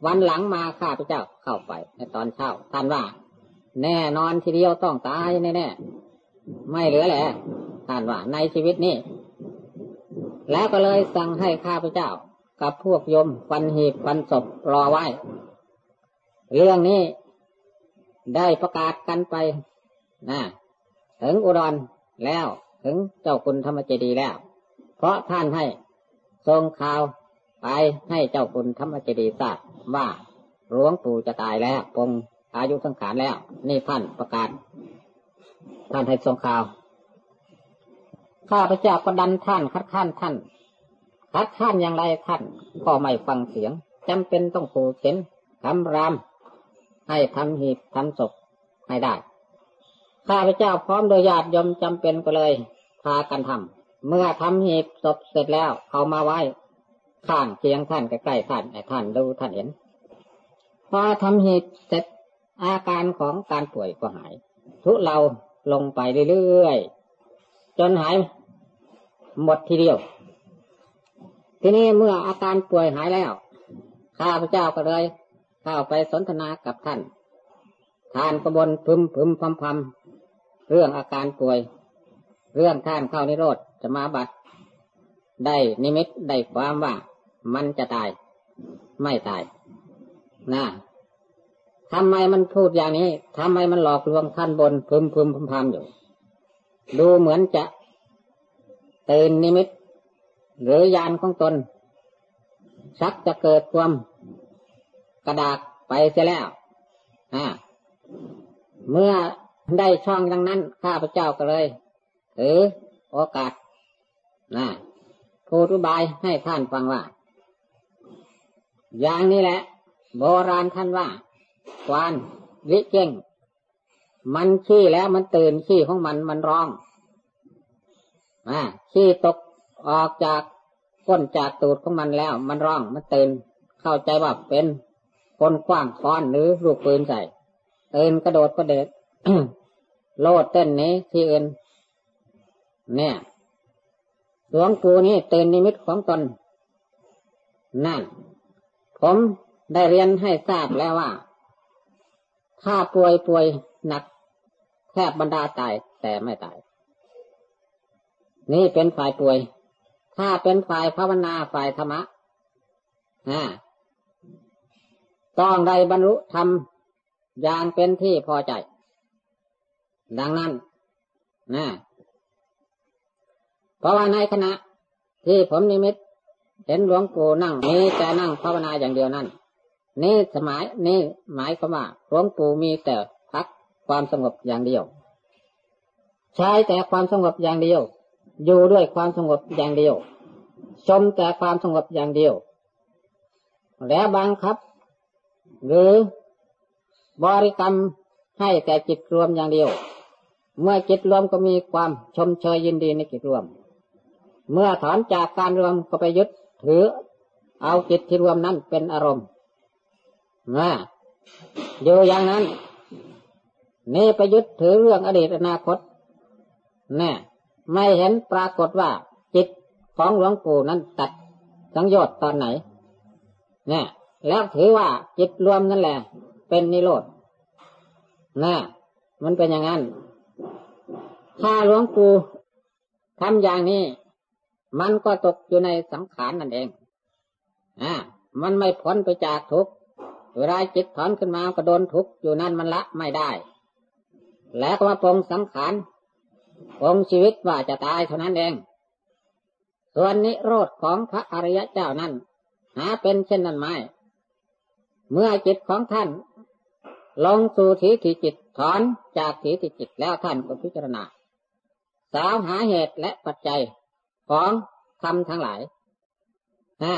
วันหลังมาข้าพเจ้าเข้าไป ในตอนเช้าท่านว่า แน่นอนทีเดียวต้องตายแน่ๆไม่เหลือแหละท่านว่าในชีวิตนี้ แล้วก็เลยสั่งให้ข้าพเจ้า กับพวกโยมฟันหีบฟันศพรอไว้ เรื่องนี้ได้ประกาศกันไปนะถึงอุดรแล้ว ถึงเจ้าคุณธรรมเจดีแล้ว เพราะท่านให้ส่งข่าวไปให้เจ้าคุณธรรมเจดีทราบว่าหลวงปู่จะตายแล้วปงอายุสังขารแล้ว นี่ท่านประกาศ ท่านให้ส่งข่าว ข้าพเจ้าก็ดันท่านคัดค้านท่านคัดค้านอย่างไรท่านก็ไม่ฟังเสียงจำเป็นต้องขู่เข็นคำราม ให้ทำหีบทำศพให้ได้ข้าพเจ้าพร้อมโดยญาติยมจำเป็นก็เลย พากันทำเมื่อทำหีบศพเสร็จแล้ว เอามาไว้ข้างเคียงท่านใกล้ๆท่านให้ท่านดูท่านเห็น พอทำหีบเสร็จอาการของการป่วยก็หาย ทุเราลงไปเรื่อยๆจนหายหมดทีเดียว ทีนี้เมื่ออาการป่วยหายแล้ว ข้าพเจ้าก็เลยเข้าไปสนทนากับท่าน ท่านก็บนพึมพึมพำพำเรื่องอาการป่วย เรื่องท่านเข้านิโรธจะมาบัดได้นิมิตได้ความว่ามันจะตาย ไม่ตายนะทำไมมันพูดอย่างนี้ทำไมมันหลอกลวงท่านบนพึมพึมพำพำอยู่ ดูเหมือนจะตื่นนิมิต หรือยานของตนชักจะเกิดความกระดากไปเสียแล้วอ่าเมื่อได้ช่องดังนั้น ข้าพเจ้าก็เลย ถือโอกาสนะพูดอุบายให้ท่านฟังว่า อย่างนี้แหละ โบราณท่านว่าควานวิเจงมันขี้แล้วมันตื่นขี้ของมันมันร้องอ่าขี้ตกออกจากก้นจากตูดของมันแล้ว มันร้องมันตื่นเข้าใจว่าเป็นคนกว้างค้อนหรือลูกปืนใส่ตื่นกระโดดกระเด็ดโลดเต้นนี้ที่อื่น เนี่ยหลวงปู่นี่ตื่นนิมิตของตน นั่น ผมได้เรียนให้ทราบแล้วว่า ถ้าป่วยป่วยหนักแทบบรรดาตายแต่ไม่ตาย นี่เป็นฝ่ายป่วย ถ้าเป็นฝ่ายภาวนาฝ่ายธรรมะต้องได้บรรลุธรรมอย่างเป็นที่พอใจ ดังนั้นนะ เพราะว่าในขณะ ที่ผมนิมิต เห็นหลวงปู่นั่งมีแต่นั่งภาวนาอย่างเดียวนั่นนี่สมัยนี่หมายความว่าหลวงปู่มีแต่พักความสงบอย่างเดียว ใช้แต่ความสงบอย่างเดียว อยู่ด้วยความสงบอย่างเดียว ชมแต่ความสงบอย่างเดียว แล้วบังคับ หรือบริกรรมให้แต่จิตรวมอย่างเดียว เมื่อจิตรวมก็มีความชมเชยยินดีในจิตรวม เมื่อถอนจากการรวมก็ไปยึดถือ เอาจิตที่รวมนั้นเป็นอารมณ์นะอยู่อย่างนั้น นี่ไปยึดถือเรื่องอดีตอนาคตแน่ไม่เห็นปรากฏว่า จิตของหลวงปู่นั้นตัดสังโยชน์ตอนไหนนี่แล้วถือว่าจิตรวมนั่นแหละ เป็นนิโรธนะมันเป็นอย่างนั้น ถ้าหลวงปู่ทำอย่างนี้ มันก็ตกอยู่ในสังขารนั่นเองอ่ามันไม่พ้นไปจากทุกข์เวลาจิตถอนขึ้นมาก็โดนทุกข์อยู่นั่นมันละไม่ได้ แล้วก็ว่าปรงสังขารปรงชีวิตว่าจะตายเท่านั้นเอง ส่วนนิโรธของพระอริยเจ้านั้นหาเป็นเช่นนั้นไม่ เมื่อจิตของท่าน ลงสู่ทีถิจิตถอนจากทีถิจิตแล้วท่านก็พิจารณา สาวหาเหตุและปัจจัย ของธรรมทั้งหลายฮะ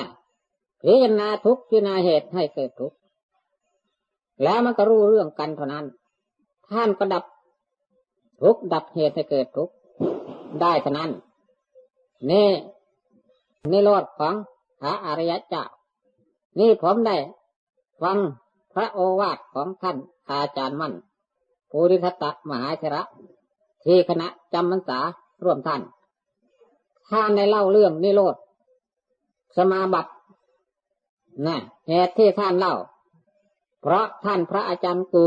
พิจารณาทุกพิจารณาเหตุให้เกิดทุกแล้วมันก็รู้เรื่องกันเท่านั้น ท่านก็ดับทุกดับเหตุให้เกิดทุกได้เท่านั้น นี่นี่รอดของพระอริยเจ้า นี่ผมได้ฟังพระโอวาทของท่านอาจารย์มั่นภูริทัตมหาเถระ ที่คณะจำพรรษาร่วมท่าน ท่านในเล่าเรื่องนิโรธสมาบัตินะเหตุที่ท่านเล่า เพราะท่านพระอาจารย์กู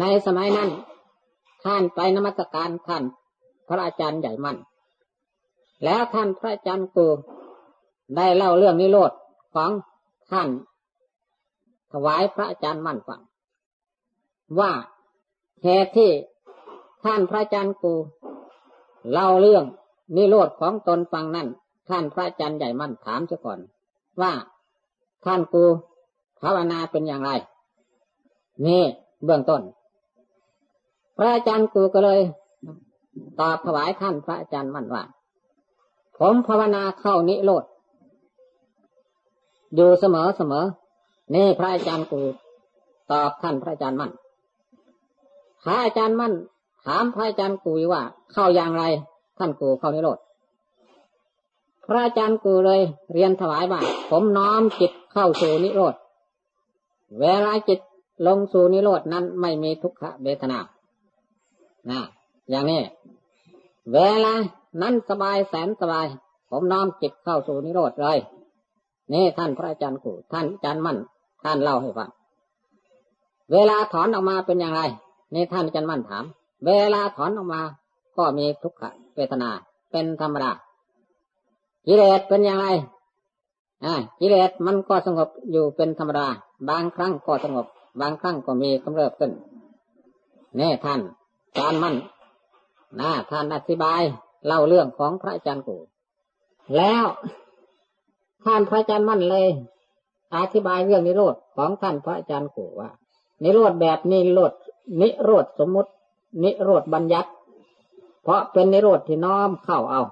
ในสมัยนั้น ท่านไปนมัสการท่าน พระอาจารย์ใหญ่มั่นแล้วท่านพระอาจารย์กูได้เล่าเรื่องนิโรธของท่าน ถวายพระอาจารย์มั่นฟังว่าเหตุที่ท่านพระอาจารย์กู เล่าเรื่องนิโรธของตนฟังนั่น ท่านพระอาจารย์ใหญ่มั่นถามเสียก่อน ว่าท่านกูภาวนาเป็นอย่างไร นี่เบื้องต้น พระอาจารย์กูก็เลย ตอบถวายท่านพระอาจารย์มั่นว่า ผมภาวนาเข้านิโรธอยู่เสมอเสมอ นี่พระอาจารย์กูตอบท่านพระอาจารย์มั่นพระอาจารย์มั่น ถามพระอาจารย์กูว่า เข้าอย่างไร ท่านกูเข้านิโรธพระอาจารย์กูเลยเรียนถวายว่าผมน้อมจิตเข้าสู่นิโรธเวลาจิตลงสู่นิโรธนั้นไม่มีทุกขเวทนานะอย่างนี้ เวลานั้นสบายแสนสบาย ผมน้อมจิตเข้าสู่นิโรธเลย นี่ท่านพระอาจารย์กูท่านอาจารย์มั่น ท่านเล่าให้ฟัง เวลาถอนออกมาเป็นอย่างไร นี่ท่านอาจารย์มั่นถาม เวลาถอนออกมา ก็มีทุกขเวทนาเป็นธรรมดากิเลสเป็นยังไงอ่ากิเลสมันก็สงบอยู่เป็นธรรมดา บางครั้งก็สงบ บางครั้งก็มีกำเริบขึ้นนี่ท่านอาจารย์มั่นนะท่านอธิบายเล่าเรื่องของพระอาจารย์กู แล้วท่านพระอาจารย์มั่นเลย อธิบายเรื่องนิโรธของท่านพระอาจารย์กูว่า นิโรธแบบนิโรธนิโรธสมมุติ นิโรธบัญญัติ เพราะเป็นนิโรธที่น้อมเข้าเอา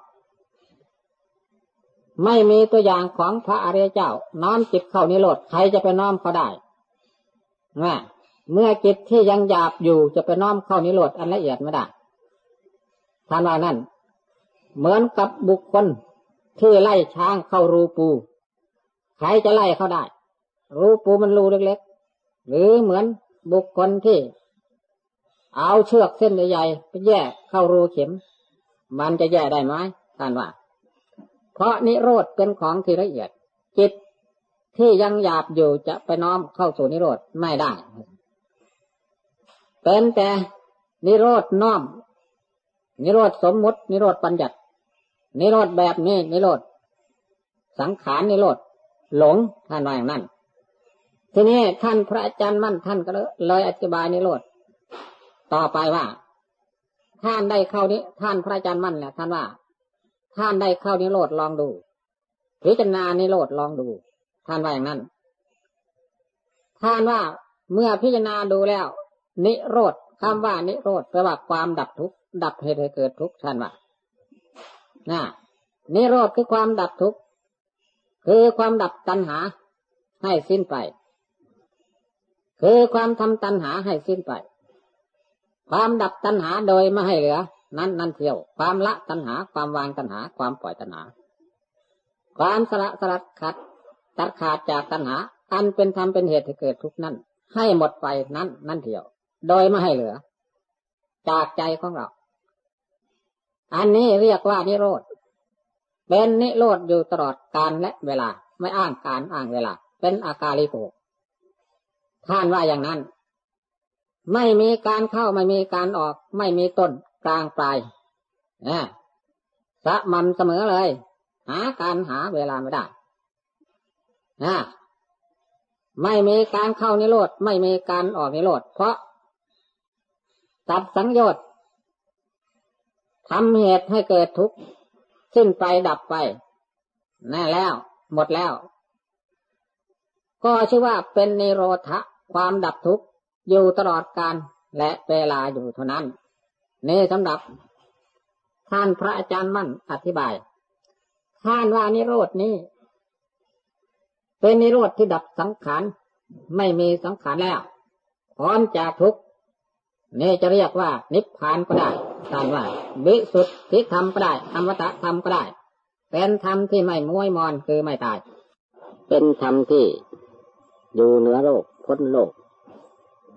ไม่มีตัวอย่างของพระอริยเจ้า น้อมจิตเข้านิโรธใครจะไปน้อมเขาได้นะเมื่อจิตที่ยังหยาบอยู่จะไปน้อมเข้านิโรธอันละเอียดไม่ได้ท่านว่านั่น เหมือนกับบุคคลที่ไล่ช้างเข้ารูปู ใครจะไล่เขาได้ รูปูมันรูเล็กๆ หรือเหมือนบุคคลที่ เอาเชือกเส้นใหญ่ๆไปแยกเข้ารูเข็ม มันจะแยกได้ไหมท่านว่า เพราะนิโรธเป็นของที่ละเอียด จิตที่ยังหยาบอยู่จะไปน้อมเข้าสู่นิโรธไม่ได้ เป็นแต่นิโรธน้อม นิโรธสมมุติ นิโรธปัญญัติ นิโรธแบบนี้ นิโรธสังขารนิโรธหลงท่านว่าอย่างนั้น ทีนี้ท่านพระอาจารย์มั่นท่านก็เลยอธิบายนิโรธ ต่อไปว่า ท่านได้เข้านี้ ท่านพระอาจารย์มั่นแหละท่านว่า ท่านได้เข้านิโรธลองดูพิจารณานิโรธลองดู ท่านว่าอย่างนั้น ท่านว่าเมื่อพิจารณาดูแล้ว นิโรธคำว่านิโรธแปลว่าความดับทุกข์ดับเหตุให้เกิดทุกข์ท่านว่านะนิโรธคือความดับทุกข์คือความดับตัณหาให้สิ้นไป คือความทำตัณหาให้สิ้นไป ความดับตัณหาโดยไม่ให้เหลือ นั้นนั่นเที่ยว ความละตัณหา ความวางตัณหา ความปล่อยตัณหา ความสละสลัดขัดตัดขาดจากตัณหา อันเป็นธรรมเป็นเหตุให้เกิดทุกข์นั้นให้หมดไปนั้นนั่นเที่ยว โดยไม่ให้เหลือ จากใจของเรา อันนี้เรียกว่านิโรธเป็นนิโรธอยู่ตลอดการและเวลา ไม่อ้างการอ้างเวลา เป็นอาการลิโกท่านว่าอย่างนั้น ไม่มีการเข้าไม่มีการออก ไม่มีต้นกลางปลายนะสะม่ำเสมอเลย หาการหาเวลาไม่ได้นะไม่มีการเข้านิโรธไม่มีการออกนิโรธเพราะตัดสังโยชน์ทำเหตุให้เกิดทุกข์สิ้นไปดับไปแน่แล้ว หมดแล้ว ก็ชื่อว่าเป็นนิโรธะความดับทุกข์ อยู่ตลอดกาลและเวลาอยู่เท่านั้น นี่สำหรับ ท่านพระอาจารย์มั่นอธิบาย ท่านว่านิโรดนี้ เป็นนิโรธที่ดับสังขารไม่มีสังขารแล้วพร้อมจากทุกนี่จะเรียกว่า นิพพานก็ได้ท่านว่าวิสุทธิธรรมก็ได้อมตะธรรมก็ได้ เป็นธรรมที่ไม่ม้วยมอนคือไม่ตาย เป็นธรรมที่อยู่เหนือโลกพ้นโลก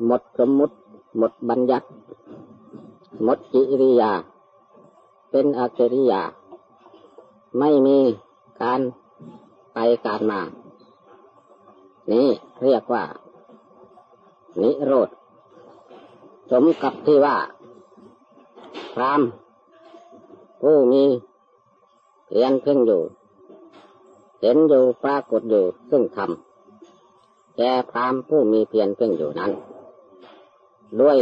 หมดสมมุติ หมดบัญญัติ หมดจิริยา เป็นอจริยา ไม่มีการไปการมา นี่เรียกว่า นิโรธ สมกับที่ว่าพรามผู้มีเพียนเพ่งอยู่ เห็นอยู่ปรากฏอยู่ซึ่งธรรมแก่พรามผู้มีเพียรเพ่งอยู่นั้น ด้วย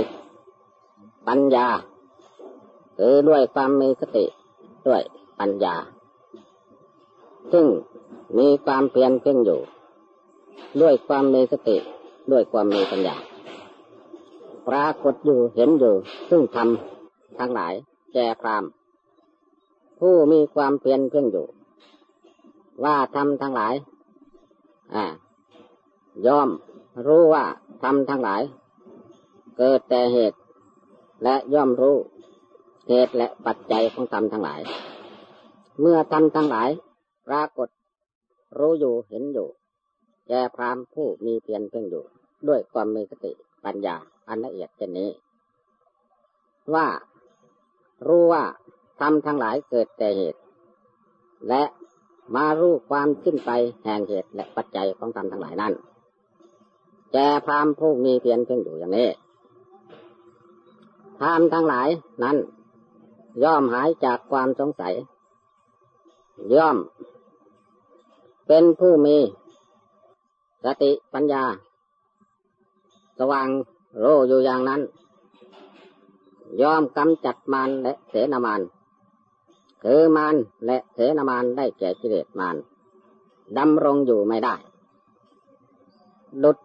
ปัญญา หรือด้วยความมีสติด้วยปัญญา ซึ่งมีความเพียรเพ่งอยู่ ด้วยความมีสติด้วยความมีปัญญาปรากฏอยู่เห็นอยู่ ซึ่งทำทั้งหลายแก่พรามผู้มีความเพียรเพ่งอยู่ ว่าทำทั้งหลาย อ่า ย่อมรู้ว่าทำทั้งหลาย เกิดแต่เหตุ และย่อมรู้ เหตุและปัจจัยของธรรมทั้งหลาย เมื่อธรรมทั้งหลายปรากฏ รู้อยู่เห็นอยู่แก่พรามผู้มีเพียรเพ่งอยู่ ด้วยความมีสติปัญญาอันละเอียดเช่นนี้ ว่ารู้ว่าทำทั้งหลายเกิดแต่เหตุ และมารู้ความขึ้นไปแห่งเหตุและปัจจัยของธรรมทั้งหลายนั้นแก่พรามผู้มีเพียรเพ่งอยู่อย่างนี้ พรามทั้งหลายนั้น ย่อมหายจากความสงสัย ย่อม เป็นผู้มี สติปัญญา สว่างโรอยู่อย่างนั้น ย่อมกำจัดมารและเสนามานคือมารและเสนามานได้แก่กิเลสมารดำรงอยู่ไม่ได้ ดุด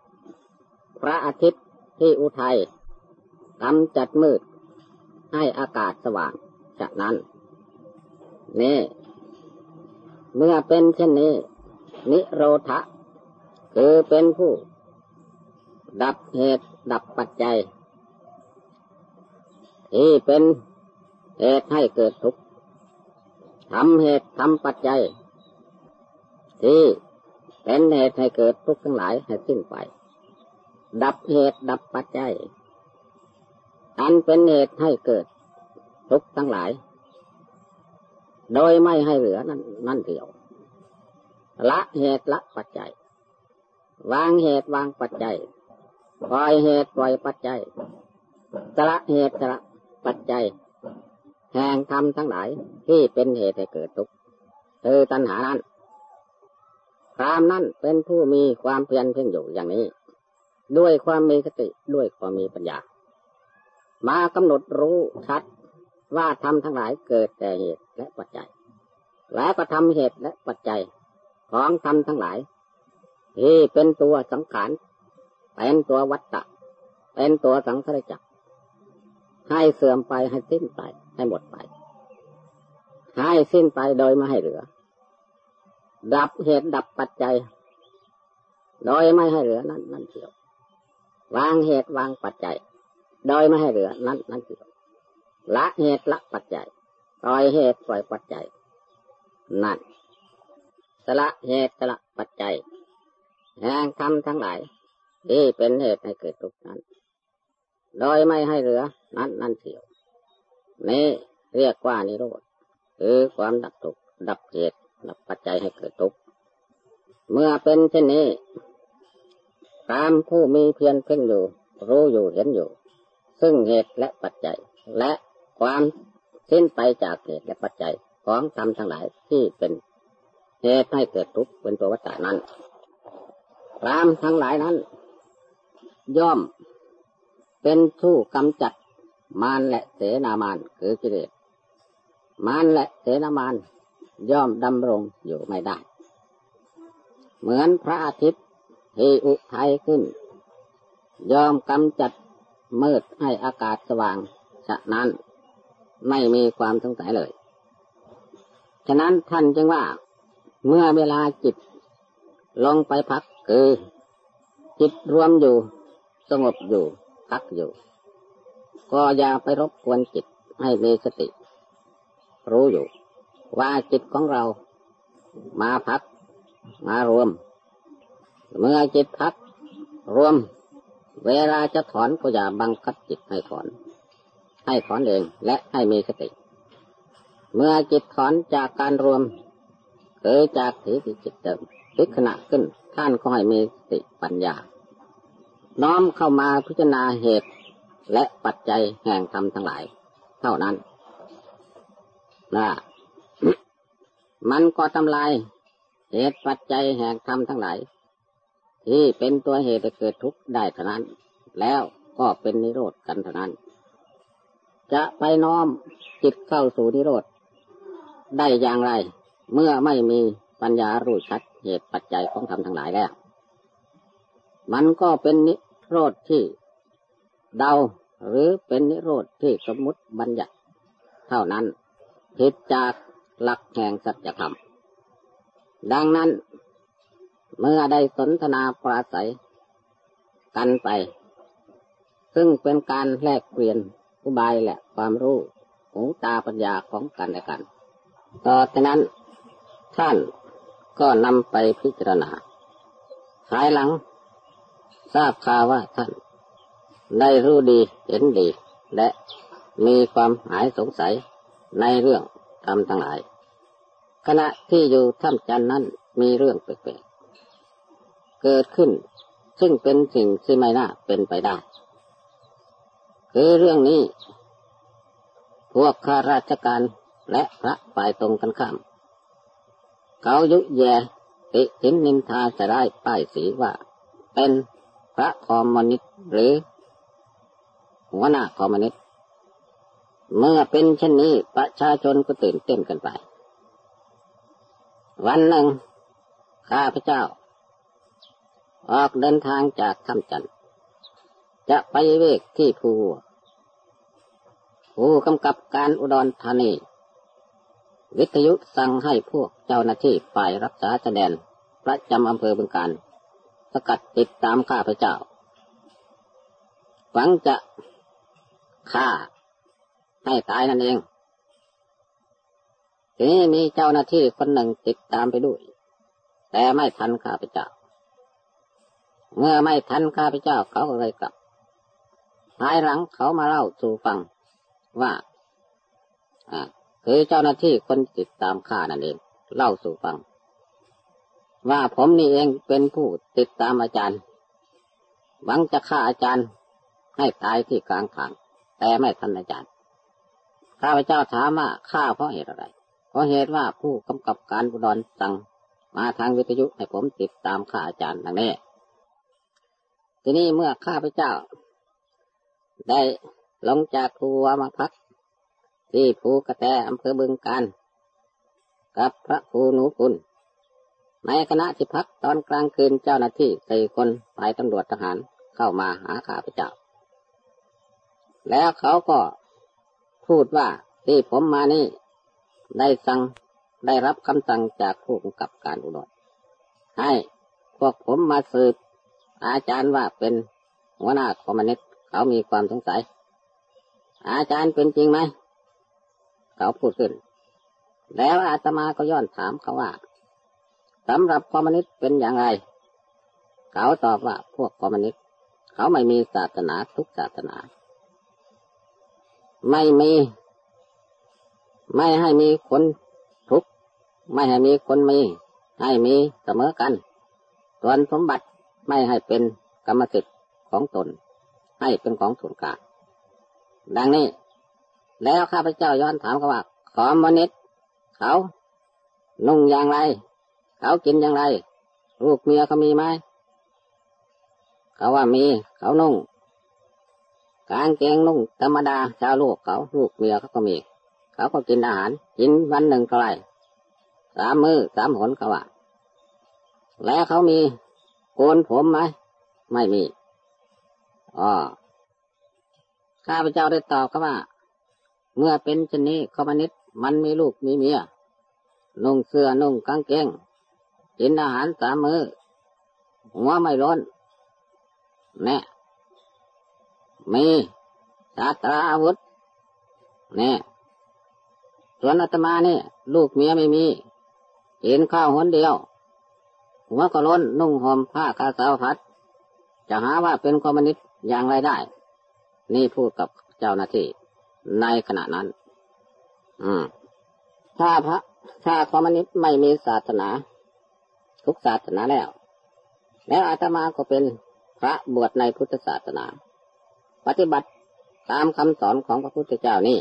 พระอาทิตย์ที่อุทัย กำจัดมืด ให้อากาศสว่างจากนั้น นี่ เมื่อเป็นเช่นนี้ นิโรธะ คือเป็นผู้ ดับเหตุดับปัจจัย ที่เป็นเหตุให้เกิดทุกข์ทำเหตุทำปัจจัย ที่เป็นเหตุให้เกิดทุกข์ทั้งหลายให้สิ้นไป ดับเหตุดับปัจจัย อันเป็นเหตุให้เกิดทุกทั้งหลาย โดยไม่ให้เหลือนั่นนั่นเดียว ละเหตุละปัจจัย วางเหตุวางปัจจัย ปล่อยเหตุปล่อยปัจจัย สละเหตุสละปัจจัย แห่งธรรมทั้งหลายที่เป็นเหตุให้เกิดทุกข์คือตัณหานั้นพรามนั้นเป็นผู้มีความเพียรเพ่งอยู่อย่างนี้ ด้วยความมีสติด้วยความมีปัญญา มากำหนดรู้ชัดว่าทำทั้งหลายเกิดแต่เหตุและปัจจัย แล้วก็ทำเหตุและปัจจัยของทำทั้งหลาย ที่เป็นตัวสังขาร เป็นตัววัตตะ เป็นตัวสังขารจักให้เสื่อมไปให้สิ้นไป ให้หมดไป ให้สิ้นไปโดยไม่ให้เหลือ ดับเหตุดับปัจจัย โดยไม่ให้เหลือนั่นนั่นเดียว วางเหตุวางปัจจัย โดยไม่ให้เหลือ นั้นนั่นคือละเหตุละปัจจัยปล่อยเหตุปล่อยปัจจัย นั่นสละเหตุสละปัจจัยแห่งธรรมทั้งหลายที่เป็นเหตุให้เกิดทุกข์นั้น โดยไม่ให้เหลือ นั้นนั่นเสียวนี่เรียกว่านิโรธคือความดับทุกข์ดับเหตุดับปัจจัยให้เกิดทุกข์เมื่อเป็นเช่นนี้ตามผู้มีเพียรเพ่งอยู่ รู้อยู่เห็นอยู่ ซึ่งเหตุและปัจจัย และความสิ้นไปจากเหตุและปัจจัยของธรรมทั้งหลายที่เป็นเหตุให้เกิดทุกข์เป็นตัววัฏฏานั้นรามทั้งหลายนั้น ย่อมเป็นผู้กำจัดมารและเสนามารคือกิเลสมารและเสนามารย่อมดำรงอยู่ไม่ได้ เหมือนพระอาทิตย์ที่อุทัยขึ้นยอมกำจัด มืดให้อากาศสว่าง ฉะนั้นไม่มีความสงสัยเลย ฉะนั้นท่านจึงว่า เมื่อเวลาจิต ลงไปพักคือ จิตรวมอยู่ สงบอยู่พักอยู่ ก็อย่าไปรบกวนจิตให้มีสติ รู้อยู่ ว่าจิตของเรา มาพัก มารวม เมื่อจิตพัก รวม เวลาจะถอนก็อย่าบังคับจิตให้ถอน ให้ถอนเองและให้มีสติ เมื่อจิตถอนจากการรวมเกิดจากสีที่จิตเดิมพิขณะขึ้นท่านก็ให้มีสติปัญญา น้อมเข้ามาพิจารณาเหตุและปัจจัยแห่งธรรมทั้งหลาย เท่านั้นนะมันก็ทำลายเหตุปัจจัยแห่งธรรมทั้งหลาย ที่เป็นตัวเหตุให้เกิดทุกข์ได้เท่านั้น แล้วก็เป็นนิโรธกันเท่านั้น จะไปน้อมจิตเข้าสู่นิโรธได้อย่างไร เมื่อไม่มีปัญญารู้ชัดเหตุปัจจัยของธรรมทั้งหลายแล้ว มันก็เป็นนิโรธที่เดาหรือเป็นนิโรธที่สมมุติบัญญัติเท่านั้นผิดจากหลักแห่งสัจธรรมดังนั้น เมื่อได้สนทนาปราศัย กันไป ซึ่งเป็นการแลกเปลี่ยนอุบายและความรู้หูตาปัญญาของกันและกัน ต่อจากนั้น ท่านก็นำไปพิจารณาภายหลัง ทราบข่าวว่าท่าน ได้รู้ดีเห็นดี และมีความหายสงสัยในเรื่องทำทั้งหลาย ขณะที่อยู่ถ้ำจันนั้นมีเรื่องแปลก เกิดขึ้น ซึ่งเป็นสิ่งที่ไม่น่าเป็นไปได้ คือเรื่องนี้ พวกข้าราชการและพระฝ่ายตรงกันข้าม เขายุแย่ติสินนินทาจะได้ป้ายสีว่า เป็นพระคอมมนิสต์หรือ หัวหน้าคอมมนิสต์เมื่อเป็นเช่นนี้ประชาชนก็ตื่นเต้นกันไป วันหนึ่ง ข้าพเจ้า ออกเดินทางจากถ้ำจันจะไปเวกที่ภูผู้กำกับการอุดรธานี วิทยุสั่งให้พวกเจ้าหน้าที่ฝ่ายรักษาแสดนประจำอำเภอบึงการ สกัดติดตามข้าพเจ้าหวังจะฆ่าให้ตายนั่นเอง ทีนี้มีเจ้าหน้าที่คนหนึ่งติดตามไปด้วย แต่ไม่ทันข้าพเจ้า เมื่อไม่ทันข้าพเจ้าเขาก็เลยกลับภายหลังเขามาเล่าสู่ฟังว่าคือเจ้าหน้าที่คนติดตามข้านั่นเอง เล่าสู่ฟัง ว่าผมนี่เองเป็นผู้ติดตามอาจารย์ หวังจะฆ่าอาจารย์ให้ตายที่กลางทาง แต่ไม่ทันอาจารย์ ข้าพเจ้าถามว่าฆ่าเพราะเหตุอะไร เพราะเหตุว่าผู้กำกับการบุดรสั่งมาทางวิทยุให้ผมติดตามข้าอาจารย์ดังนี้ ทีนี้เมื่อข้าพเจ้า ได้ลงจากครัวมาพัก ที่ภูกระแตอำเภอบึงการกับพระครูหนูคุณ ในคณะที่พักตอนกลางคืนเจ้าหน้าที่สี่คนฝ่ายตำรวจทหารเข้ามาหาข้าพเจ้า แล้วเขาก็พูดว่าที่ผมมานี่ ได้สั่งได้รับคำสั่งจากผู้กำกับการอุดรให้พวกผมมาสืบ อาจารย์ว่าเป็นหัวหน้าคอมมิวนิสต์เขามีความสงสัย อาจารย์เป็นจริงไหม เขาพูดขึ้น แล้วอาตมาก็ย้อนถามเขาว่าสำหรับคอมมิวนิสต์เป็นอย่างไร เขาตอบว่าพวกคอมมิวนิสต์เขาไม่มีศาสนาทุกศาสนา ไม่มี ไม่ให้มีคนทุกไม่ให้มีคนมี ให้มีเสมอกัน ส่วนสมบัติ ไม่ให้เป็นกรรมสิทธิ์ของตน ให้เป็นของส่วนกลางดังนี้ แล้วข้าพเจ้าย้อนถามเขาว่าคอมมนิต์เขเขานุ่งอย่างไร เขากินอย่างไร ลูกเมียเขามีไหมเขาว่ามี เขานุ่งกางเกงนุ่งธรรมดาชาวลูกเขาลูกเมียเขาก็มี เขาก็กินอาหาร กินวันหนึ่งเท่าไรสามมือสามหนเขาว่าแล้วเขามี โกนผมไหม ไม่มีอ๋อข้าพเจ้าได้ตอบเขาว่า เมื่อเป็นชนนี้คอมนิสมันมีลูกมีเมีย นุ่งเสื้อนุ่งกางเกง กินอาหารสามมือหัวไม่ร้อนแน่มีชาตราอาวุธแน่ส่วนอาตมาเนี่ ลูกเมียไม่มีกินข้าวหนเดียว หัวก็ล้นนุ่งห่มผ้ากาสาวพัดจะหาว่าเป็นคอมมิวนิสต์อย่างไรได้ นี่พูดกับเจ้าหน้าที่ในขณะนั้น อืม ถ้าพระถ้าคอมมิวนิสต์ไม่มีศาสนา ทุกศาสนาแล้ว แล้วอาตมาก็เป็นพระบวชในพุทธศาสนา ปฏิบัติตามคำสอนของพระพุทธเจ้านี่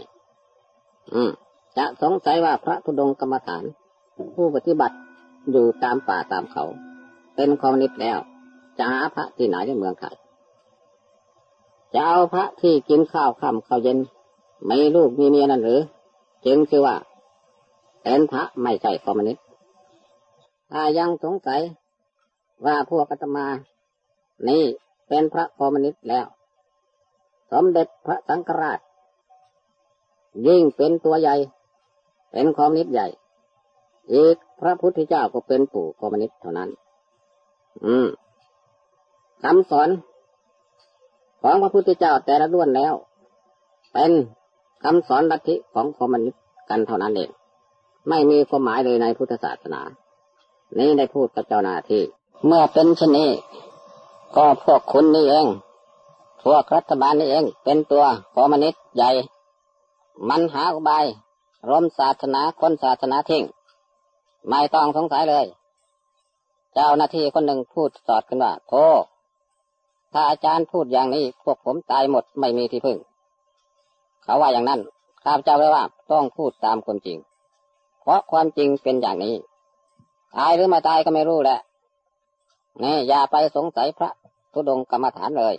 อืม จะสงสัยว่าพระธุดงกรรมฐาน ผู้ปฏิบัติ อยู่ตามป่าตามเขา เป็นคอมมิวนิสต์แล้ว จะหาพระที่ไหนในเมืองไทยจะเอาพระที่กินข้าวค่ำข้าวเย็น มีลูกมีเมียนั่นหรือ จึงคือว่าเป็นพระไม่ใช่คอมมิวนิสต์ถ้ายังสงสัยว่าพวกอาตมา นี่เป็นพระคอมมิวนิสต์แล้ว สมเด็จพระสังฆราช ยิ่งเป็นตัวใหญ่ เป็นคอมมิวนิสต์ใหญ่ อีกพระพุทธเจ้าก็เป็นปู่คอมมิวนิสต์เท่านั้น อืมคำสอนของพระพุทธเจ้าแต่ละด้วนแล้ว เป็นคำสอนลัทธิของคอมมิวนิสต์กันเท่านั้นเอง ไม่มีความหมายเลยในพุทธศาสนา นี่ได้พูดกับเจ้าหน้าที่ เมื่อเป็นเช่นนี้ ก็พวกคุณนี่เอง พวกรัฐบาลนี่เอง เป็นตัวคอมมิวนิสต์ใหญ่ มันหาอุบายรมศาสนาคนศาสนาทิ้ง ไม่ต้องสงสัยเลย เจ้าหน้าที่คนหนึ่งพูดสอดขึ้นว่าโธ่ถ้าอาจารย์พูดอย่างนี้ พวกผมตายหมดไม่มีที่พึ่ง เขาว่าอย่างนั้นข้าพเจ้าเลยว่า ต้องพูดตามความจริง เพราะความจริงเป็นอย่างนี้ ตายหรือไม่ตายก็ไม่รู้แหละนี่อย่าไปสงสัยพระธุดงกรรมฐานเลย